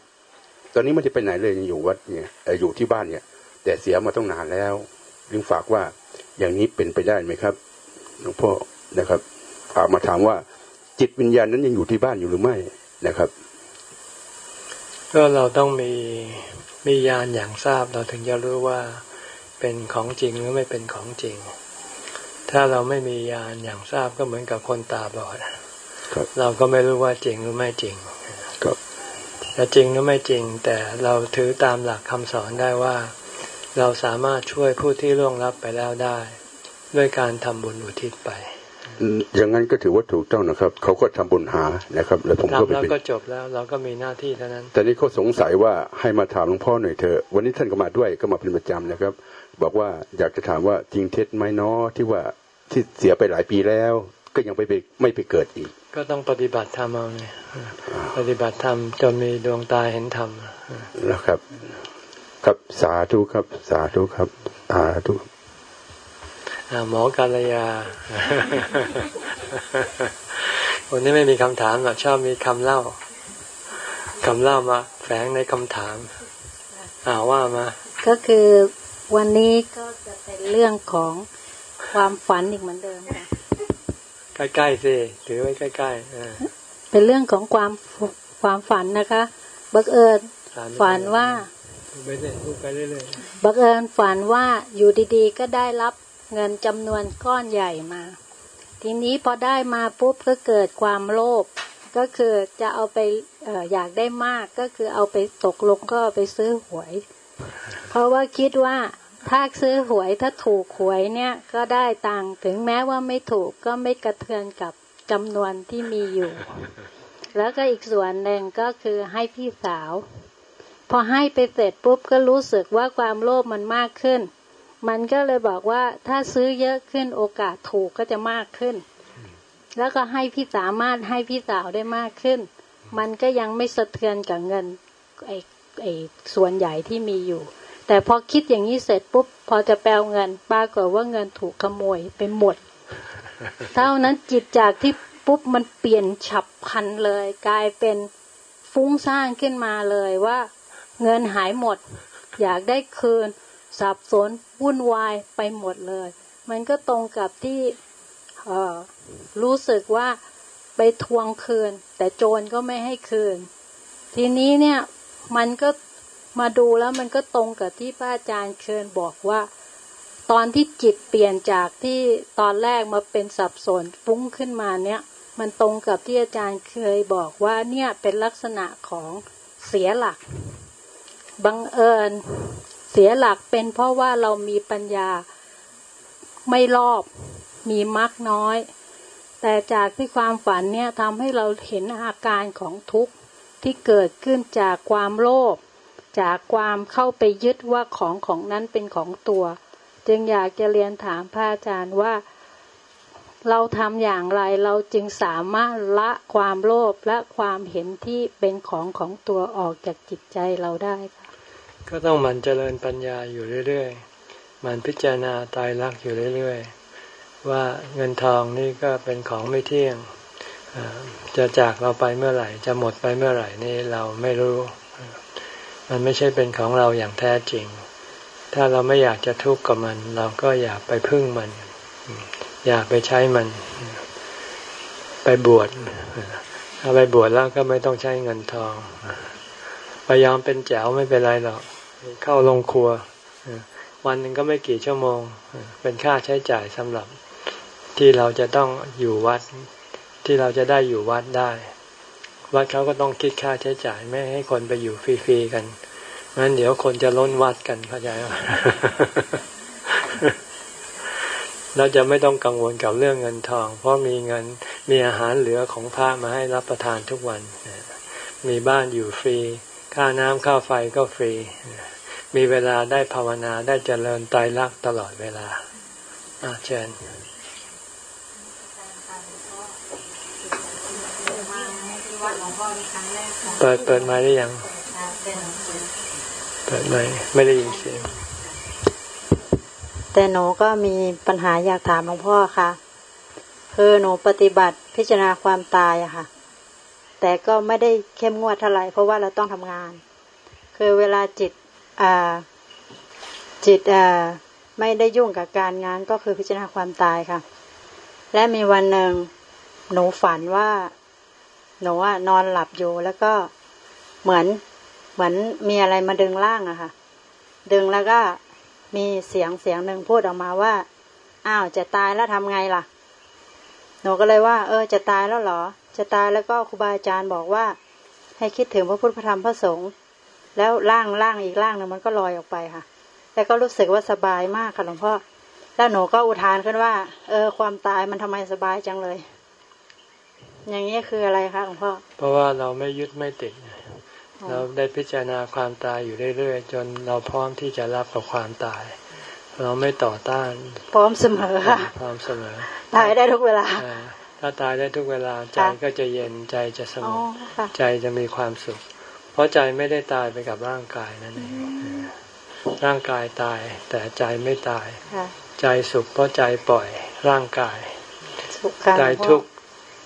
ตอนนี้ไม่ได้ไปไหนเลยอยู่วัดเนี่ยอยู่ที่บ้านเนี่ย แต่เสียมาต้องนานแล้ว จึงฝากว่าอย่างนี้เป็นไปได้ไหมครับหลวงพ่อนะครับฝากมาถามว่าจิตวิญญาณนั้นยังอยู่ที่บ้านอยู่หรือไม่นะครับ
ก็เราต้องมีมีญาณอย่างทราบเราถึงจะรู้ว่าเป็นของจริงหรือไม่เป็นของจริง ถ้าเราไม่มีญาณอย่างทราบก็เหมือนกับคนตาบอดเราก็ไม่รู้ว่าจริงหรือไม่จริงจะจริงหรือไม่จริง แต่เราถือตามหลักคำสอนได้ว่า เราสามารถช่วยผู้ที่ล่วงลับไปแล้วได้ ด้วยการทำบุญอุทิศไป
อย่างนั้นก็ถือว่าถูกต้องนะครับ เขาก็ทำบุญหานะครับ แล้วผมก็ไป
เป็นก็จบแล้วเราก็มีหน้าที่เท่านั้น
แต่นี้เขาสงสัยว่าให้มาถามหลวงพ่อหน่อยเถอะวันนี้ท่านก็มาด้วยก็มาเป็นประจำนะครับ บอกว่าอยากจะถามว่าจริงเท็จไหมเนาะที่ว่าที่เสียไปหลายปีแล้ว ก็ยังไปไม่ไปเกิดอีก
ก็ต้องปฏิบัติธรรมเอาไงปฏิบัติธรรมจนมีดวงตาเห็นธรรม
แล้วครับ ครับสาธุครับ สาธุครับสาธุ
หมอกาลยาคนนี้ไม่มีคำถามหรอกชอบมีคำเล่าคำเล่ามาแฝงในคำถามอ่าว่ามา
ก็คือวันนี้ก็จะเป็นเรื่องของความฝันอีกเหมือนเดิมค่ะ
ใกล้ๆสิถือไว้ใกล้
ๆเป็นเรื่องของความความฝันนะคะบังเอิญฝันว่า บังเอิญฝันว่าอยู่ดีๆ ก็ได้รับเงินจำนวนก้อนใหญ่มา ทีนี้พอได้มาปุ๊บก็เกิดความโลภก็คือจะเอาไปออยากได้มากก็คือเอาไปตกลงก็ไปซื้อหวย เพราะว่าคิดว่าถ้าซื้อหวยถ้าถูกหวยเนี่ยก็ได้ตังค์ถึงแม้ว่าไม่ถูกก็ไม่กระเทือนกับจำนวนที่มีอยู่ แล้วก็อีกส่วนหนึ่งก็คือให้พี่สาว อให้ไปเสร็จปุ๊บก็รู้สึกว่าความโลภมันมากขึ้น มันก็เลยบอกว่าถ้าซื้อเยอะขึ้นโอกาสถูกก็จะมากขึ้น แล้วก็ให้พี่สามารถให้พี่สาวได้มากขึ้น มันก็ยังไม่สะเทือนกับเงินไอ้ไอ้ส่วนใหญ่ที่มีอยู่ แต่พอคิดอย่างนี้เสร็จปุ๊บพอจะแปลเงินปรากฏว่าเงินถูกขโมยไปหมด เท่านั้นจิตจากที่ปุ๊บมันเปลี่ยนฉับพันเลย กลายเป็นฟุ้งซ่านขึ้นมาเลยว่า เงินหายหมด อยากได้คืน สับสนวุ่นวายไปหมดเลย มันก็ตรงกับที่รู้สึกว่าไปทวงคืน แต่โจรก็ไม่ให้คืน ทีนี้เนี่ยมันก็มาดูแล้วมันก็ตรงกับที่พระอาจารย์เคินบอกว่า ตอนที่จิตเปลี่ยนจากที่ตอนแรกมาเป็นสับสนฟุ้งขึ้นมาเนี่ย มันตรงกับที่อาจารย์เคยบอกว่าเนี่ยเป็นลักษณะของเสียหลัก บังเอิญ เสียหลักเป็นเพราะว่าเรามีปัญญาไม่รอบมีมักน้อย แต่จากที่ความฝันเนี่ยทำให้เราเห็นอาการของทุกข์ที่เกิดขึ้นจากความโลภจากความเข้าไปยึดว่าของของนั้นเป็นของตัว จึงอยากจะเรียนถามพระอาจารย์ว่า เราทำอย่างไรเราจึงสามารถละความโลภและความเห็นที่เป็นของของตัวออกจากจิตใจเราได้ค่ะ
ก็ต้องมันเจริญปัญญาอยู่เรื่อยๆมันพิจารณาตายรักอยู่เรื่อยๆ ว่าเงินทองนี่ก็เป็นของไม่เที่ยงจะจากเราไปเมื่อไหร่ จะหมดไปเมื่อไหร่นี่เราไม่รู้ มันไม่ใช่เป็นของเราอย่างแท้จริง ถ้าเราไม่อยากจะทุกข์กับมัน เราก็อย่าไปพึ่งมัน อย่าไปใช้มัน ไปบวชถ้าไปบวชแล้วก็ไม่ต้องใช้เงินทองพยายามเป็นแจ๋วไม่เป็นไรหรอก เข้าลงครัว วันหนึ่งก็ไม่กี่ชั่วโมง เป็นค่าใช้จ่ายสำหรับที่เราจะต้องอยู่วัด ที่เราจะได้อยู่วัดได้ วัดเขาก็ต้องคิดค่าใช้จ่ายไม่ให้คนไปอยู่ฟรีๆกันงั้นเดี๋ยวคนจะล้นวัดกันเข้าใจไหมเราจะไม่ต้องกังวลกับเรื่องเงินทอง เพราะมีเงินมีอาหารเหลือของพระมาให้รับประทานทุกวัน มีบ้านอยู่ฟรี ค่าน้ำค่าไฟก็ฟรี มีเวลาได้ภาวนาได้เจริญไตรลักษณ์ตลอดเวลาอาเชิญเปิดเปิดไม้ได้ยัง เปิดไม้ไม่ได้ยินเสียง
แต่หนูก็มีปัญหาอยากถามหลวงพ่อค่ะ คือหนูปฏิบัติพิจารณาความตายอะค่ะ แต่ก็ไม่ได้เข้มงวดเท่าไหร่เพราะว่าเราต้องทำงาน คือเวลาจิต จิตไม่ได้ยุ่งกับการงานก็คือพิจารณาความตายค่ะ และมีวันหนึ่งหนูฝันว่า หนูว่านอนหลับอยู่แล้วก็เหมือนเหมือนมีอะไรมาดึงร่างอะค่ะ ดึงแล้วก็มีเสียงเสียงหนึ่งพูดออกมาว่า อ้าวจะตายแล้วทำไงล่ะ หนูก็เลยว่า เออ จะตายแล้วเหรอ จะตายแล้วก็ครูบาอาจารย์บอกว่า ให้คิดถึงพระพุทธพระธรรมพระสงฆ์ แล้วร่างร่างอีกร่างหนึ่งมันก็ลอยออกไปค่ะแล้วก็รู้สึกว่าสบายมากค่ะหลวงพ่อ แล้วหนูก็อุทานขึ้นว่า เออ ความตายมันทำไมสบายจังเลย อย่างนี้คืออะไรคะหลวงพ่อ
เพราะว่าเราไม่ยึดไม่ติด เราได้พิจารณาความตายอยู่เรื่อยๆ จนเราพร้อมที่จะรับกับความตาย เราไม่ต่อต้าน
พร้อมเสมอค่ะ
พร้อมเสมอ
ตายได้ทุกเวลา
ถ้าตายได้ทุกเวลาใจก็จะเย็นใจจะสงบ
ค่ะ
ใจจะมีความสุข เพราะใจไม่ได้ตายไปกับร่างกายนั่นเองร่างกายตาย แต่ใจไม่ตาย
ค่ะ
ใจสุขเพราะใจปล่อยร่างกาย
สุขค่ะ
ใจ
หลวงพ่อ
ทุกข์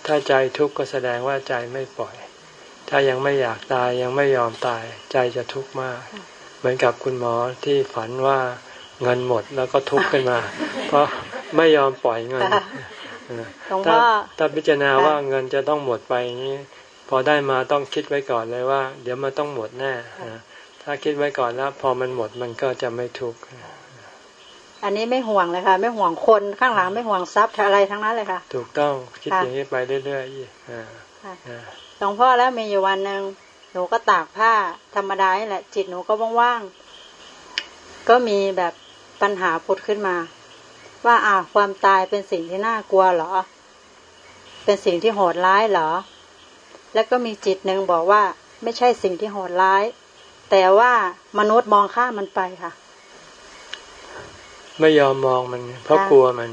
ถ้าใจทุกข์ก็แสดงว่าใจไม่ปล่อย ถ้ายังไม่อยากตายยังไม่ยอมตาย ใจจะทุกข์มาก เหมือนกับคุณหมอที่ฝันว่าเงินหมดแล้วก็ทุกข์ขึ้นมา เพราะไม่ยอมปล่อยเงิน
ค่ะหลวง
ถ้า
พ่อ
ถ้าพิจารณา
ค่ะ
ว่าเงินจะต้องหมดไปอย่างนี้ พอได้มาต้องคิดไว้ก่อนเลยว่า เดี๋ยวมันต้องหมดแน่นะถ้าคิดไว้ก่อนแล้ว พอมันหมดมันก็จะไม่ทุกข์
อันนี้ไม่ห่วงเลยค่ะ ไม่ห่วงคนข้างหลังไม่ห่วงทรัพย์อะไรทั้งนั้นเลยค่ะ
ถูกต้องคิด
ค่ะ
อย่างนี้ไปเรื่อยๆอ่า
ค่ะ
อ่า
หลวงพ่อแล้วมีอยู่วันหนึ่งหนูก็ตากผ้าธรรมดานี่แหละ จิตหนูก็ว่างๆก็มีแบบปัญหาผุดขึ้นมา ว่าอ้าวความตายเป็นสิ่งที่น่ากลัวเหรอ เป็นสิ่งที่โหดร้ายเหรอ แล้วก็มีจิตหนึ่งบอกว่าไม่ใช่สิ่งที่โหดร้าย แต่ว่ามนุษย์มองข้ามมันไปค่ะ
ไม่ยอมมองมัน เพราะ
ค่ะ
กลัวมัน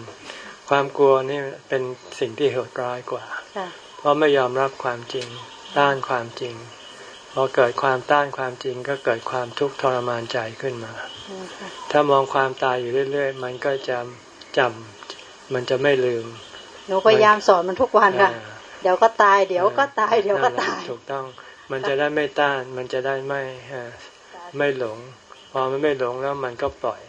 ความกลัวนี่เป็นสิ่งที่โหดร้ายกว่า
ค่ะ
เพราะไม่ยอมรับความจริง ต้านความจริงพอเกิดความต้านความจริงก็เกิดความทุกข์ทรมานใจขึ้นมา
อืมค่ะ
ถ้ามองความตายอยู่เรื่อย ๆ มันก็จะจำมันจะไม่ลืม
หนูพยายามสอนมันทุกวันค่ะ
อ่า
เดี๋ยวก็ตายเดี๋ยวก็ตาย เดี๋ยวก็
นั่นแหละ
ตาย
ถูกต้อง มันจะได้ไม่ต้าน มันจะได้ไม่อ่าไม่หลง พอมันไม่หลงแล้วมันก็ปล่อย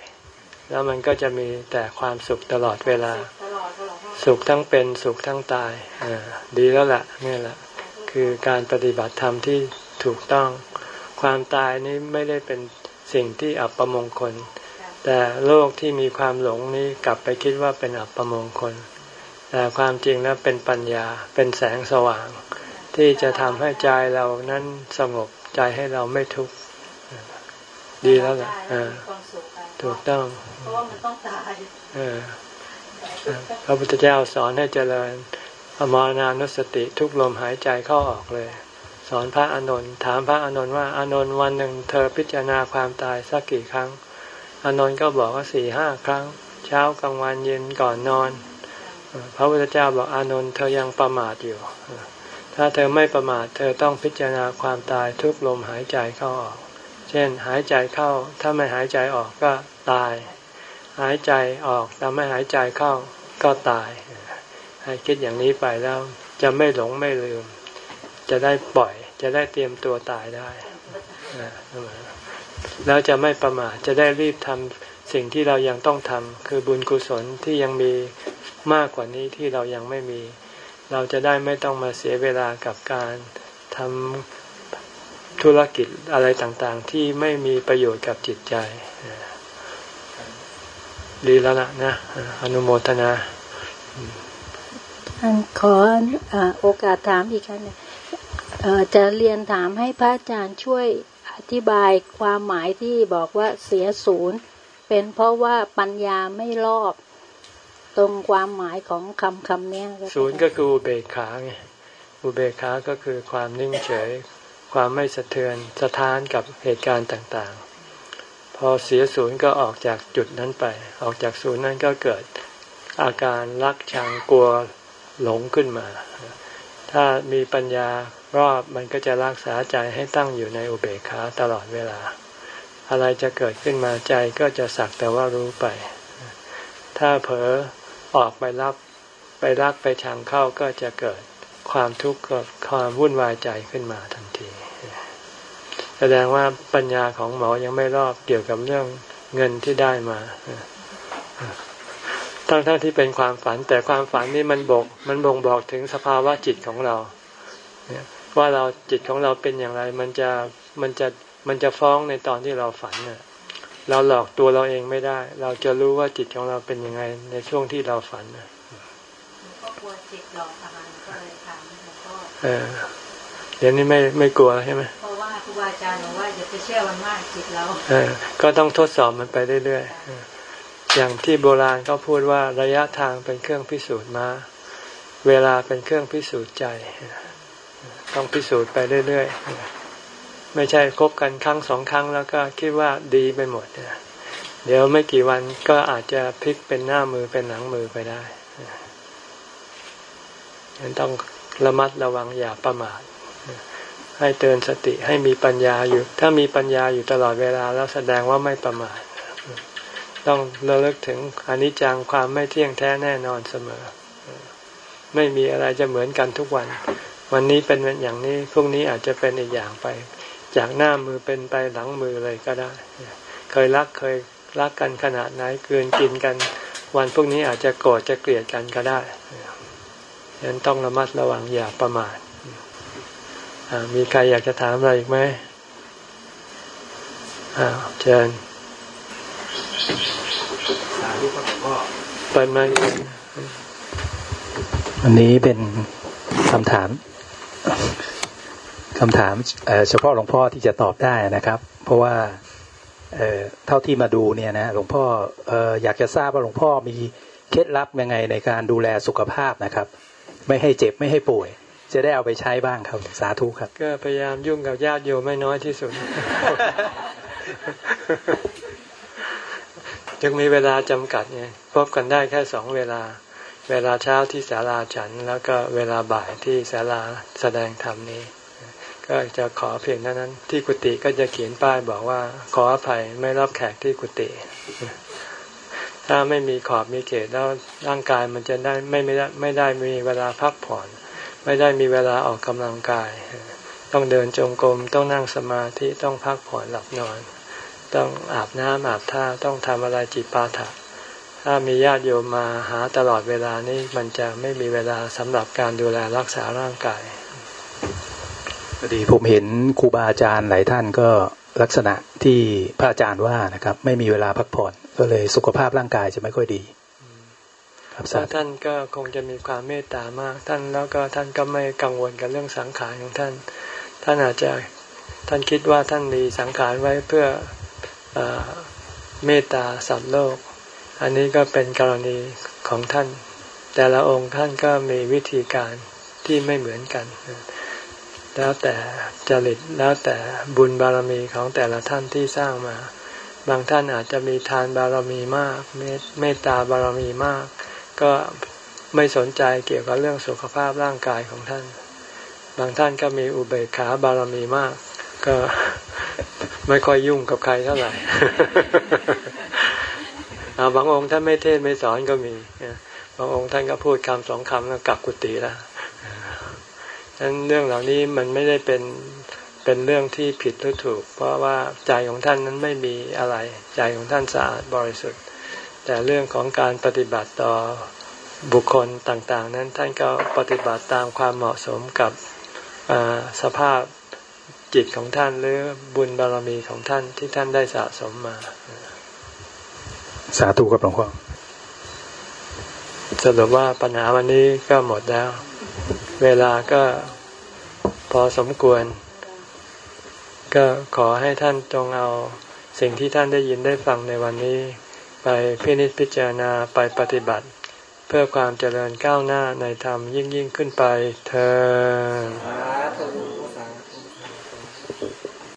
แล้วมันก็จะมีแต่ความสุขตลอดเวลา สุขทั้งเป็นสุขทั้งตายอ่าดีแล้วล่ะนี่แหละ คือการปฏิบัติธรรมที่ถูกต้อง ความตายนี้ไม่ได้เป็นสิ่งที่อัปมงคล แต่โลกที่มีความหลงนี้กลับไปคิดว่าเป็นอัปมงคล แต่ความจริงแล้วเป็นปัญญาเป็นแสงสว่าง ที่จะทำให้ใจเรานั้นสงบใจให้เราไม่ทุกข์ดีแล้วล่ะอ่าถูกต้อง
เพราะว่ามันต้องตาย
เออเออพระพุทธเจ้าสอนให้เจริญอมรณานุสติทุกลมหายใจเข้าออกเลย สอนพระอานนท์ถามพระอานนท์ว่าอานนท์วันหนึ่งเธอพิจารณาความตายสักกี่ครั้งอานนท์ก็บอกว่าสี่ห้าครั้ง เช้ากลางวันเย็นก่อนนอนเออ พระพุทธเจ้าบอกอานนท์เธอยังประมาทอยู่ ถ้าเธอไม่ประมาท เธอต้องพิจารณาความตายทุกลมหายใจเข้าออก เช่น หายใจเข้า ถ้าไม่หายใจออกก็ตาย หายใจออกแต่ไม่หายใจเข้าก็ตาย ให้คิดอย่างนี้ไปแล้วจะไม่หลงไม่ลืม จะได้ปล่อย จะได้เตรียมตัวตายได้แล้วจะไม่ประมาทจะได้รีบทำสิ่งที่เรายังต้องทำคือบุญกุศลที่ยังมี มากกว่านี้ที่เรายังไม่มี เราจะได้ไม่ต้องมาเสียเวลากับการทำธุรกิจอะไรต่างๆ ที่ไม่มีประโยชน์กับจิตใจ ดีแล้วนะนะอนุโมทนา
ขอโอกาสถามอีกครั้งนึงจะเรียนถามให้พระอาจารย์ช่วยอธิบายความหมายที่บอกว่าเสียศูนย์ เป็นเพราะว่าปัญญาไม่รอบ ตรงความหมายของคำคำนี้
ศูนย์ก็คืออุเบกขาไงอุเบกขาก็คือความนิ่งเฉย ความไม่สะเทือนสะท้านกับเหตุการณ์ต่างๆ พอเสียศูนย์ก็ออกจากจุดนั้นไป ออกจากศูนย์นั้นก็เกิดอาการรักชังกลัวหลงขึ้นมา ถ้ามีปัญญารอบมันก็จะรักษาใจให้ตั้งอยู่ในอุเบกขาตลอดเวลา อะไรจะเกิดขึ้นมาใจก็จะสักแต่ว่ารู้ไป ถ้าเผลอ ออกไปรับไปรักไปชังเข้าก็จะเกิดความทุกข์กับความวุ่นวายใจขึ้นมาทันที แสดงว่าปัญญาของหมอยังไม่รอบเกี่ยวกับเรื่องเงินที่ได้มาทั้งๆทที่เป็นความฝัน แต่ความฝันนี่มันบอก มันบ่งบอกถึงสภาวะจิตของเราว่าเราจิตของเราเป็นอย่างไร มันจะมันจะมันจะฟ้องในตอนที่เราฝันเนี่ย เราหลอกตัวเราเองไม่ได้ เราจะรู้ว่าจิตของเราเป็นยังไง ในช่วงที่เราฝันเนี่ยก็กลัวจิตหลอกอะก็เลยถามเออเดี๋ยวนี้ไม่ไม่กลัวใช่ไหมเพราะว่าครูบาอาจารย์บอกว่าอย่าไปเชื่อมันมากจิตเราเออก็ต้องทดสอบมันไปเรื่อยๆอย่างที่โบราณเขาพูดว่าระยะทางเป็นเครื่องพิสูจน์มา เวลาเป็นเครื่องพิสูจน์ใจ ต้องพิสูจน์ไปเรื่อยๆ ไม่ใช่คบกันครั้งสองครั้งแล้วก็คิดว่าดีไปหมดเดี๋ยวไม่กี่วันก็อาจจะพลิกเป็นหน้ามือเป็นหลังมือไปได้ยังต้องระมัดระวังอย่าประมาทให้เตือนสติให้มีปัญญาอยู่ ถ้ามีปัญญาอยู่ตลอดเวลาแล้วแสดงว่าไม่ประมาทต้องระลึกถึงอนิจจังความไม่เที่ยงแท้แน่นอนเสมอ ไม่มีอะไรจะเหมือนกันทุกวัน วันนี้เป็นอย่างนี้พรุ่งนี้อาจจะเป็นอีกอย่างไป จากหน้ามือเป็นไปหลังมือเลยก็ได้ เคยรักเคยรักกันขนาดไหนเกินกินกัน วันพรุ่งนี้อาจจะโกรธจะเกลียดกันก็ได้ยันต้องระมัดระวังอย่าประมาทมีใครอยากจะถามอะไรอีกไหมอ้าวเชิญเปิดไม
อันนี้เป็นคำถาม คำถามเฉพาะหลวงพ่อที่จะตอบได้นะครับ เพราะว่าเท่าที่มาดูเนี่ยนะหลวงพ่ออยากจะทราบว่าหลวงพ่อมีเคล็ดลับยังไงในการดูแลสุขภาพนะครับ ไม่ให้เจ็บไม่ให้ป่วย จะได้เอาไปใช้บ้างครับสาธุครับ
ก็พยายามยุ่งกับญาติโยมไม่น้อยที่สุดจึงมีเวลาจำกัดไงพบกันได้แค่สองเวลา เวลาเช้าที่ศาลาฉัน แล้วก็เวลาบ่ายที่ศาลาแสดงธรรมนี้ ก็จะขอเพียงเท่านั้น ที่กุฏิก็จะเขียนป้ายบอกว่า ขออภัยไม่รับแขกที่กุฏิถ้าไม่มีขอบมีเขตแล้วร่างกายมันจะได้ไม่ไม่ได้ไม่ได้มีเวลาพักผ่อน ไม่ได้มีเวลาออกกำลังกาย ต้องเดินจงกรมต้องนั่งสมาธิต้องพักผ่อนหลับนอน ต้องอาบน้ำอาบท่าต้องทำอะไรจิตปาถะถ้ามีญาติโยมมาหาตลอดเวลานี้มันจะไม่มีเวลาสำหรับการดูแลรักษาร่างกาย
พอดีผมเห็นครูบาอาจารย์หลายท่านก็ลักษณะที่พระอาจารย์ว่านะครับ ไม่มีเวลาพักผ่อน ก็เลยสุขภาพร่างกายจะไม่ค่อยดี
ครับท่านก็คงจะมีความเมตตามาก ท่านแล้วก็ท่านก็ไม่กังวลกับเรื่องสังขารของท่าน ท่านอาจจะท่านคิดว่าท่านมีสังขารไว้เพื่ออเมตตาสัตว์โลก อันนี้ก็เป็นกรณีของท่าน แต่ละองค์ท่านก็มีวิธีการที่ไม่เหมือนกัน แล้วแต่จริตแล้วแต่บุญบารมีของแต่ละท่านที่สร้างมา บางท่านอาจจะมีทานบารมีมากเมตตาบารมีมาก ก็ไม่สนใจเกี่ยวกับเรื่องสุขภาพร่างกายของท่าน บางท่านก็มีอุเบกขาบารมีมาก ก็ไม่ค่อยยุ่งกับใครเท่าไหร่บางองค์ท่านไม่เทศไม่สอนก็มีบางองค์ท่านก็พูดคำสองคำแล้วกลับกุฏิแล้ว ฉะนั้นเรื่องเหล่านี้มันไม่ได้เป็นเป็นเรื่องที่ผิดหรือถูก เพราะว่าใจของท่านนั้นไม่มีอะไร ใจของท่านสะอาดบริสุทธิ์ แต่เรื่องของการปฏิบัติต่อบุคคลต่างๆ นั้นท่านก็ปฏิบัติตามความเหมาะสมกับสภาพจิตของท่านหรือบุญบารมีของท่านที่ท่านได้สะสมมา
สาธุกับหลวงพ่อ
สรุปว่าปัญหาวันนี้ก็หมดแล้ว เวลาก็พอสมควร ก็ขอให้ท่านจงเอาสิ่งที่ท่านได้ยินได้ฟังในวันนี้ ไปพินิจพิจารณาไปปฏิบัติ เพื่อความเจริญก้าวหน้าในธรรมยิ่งยิ่งขึ้นไปเธอ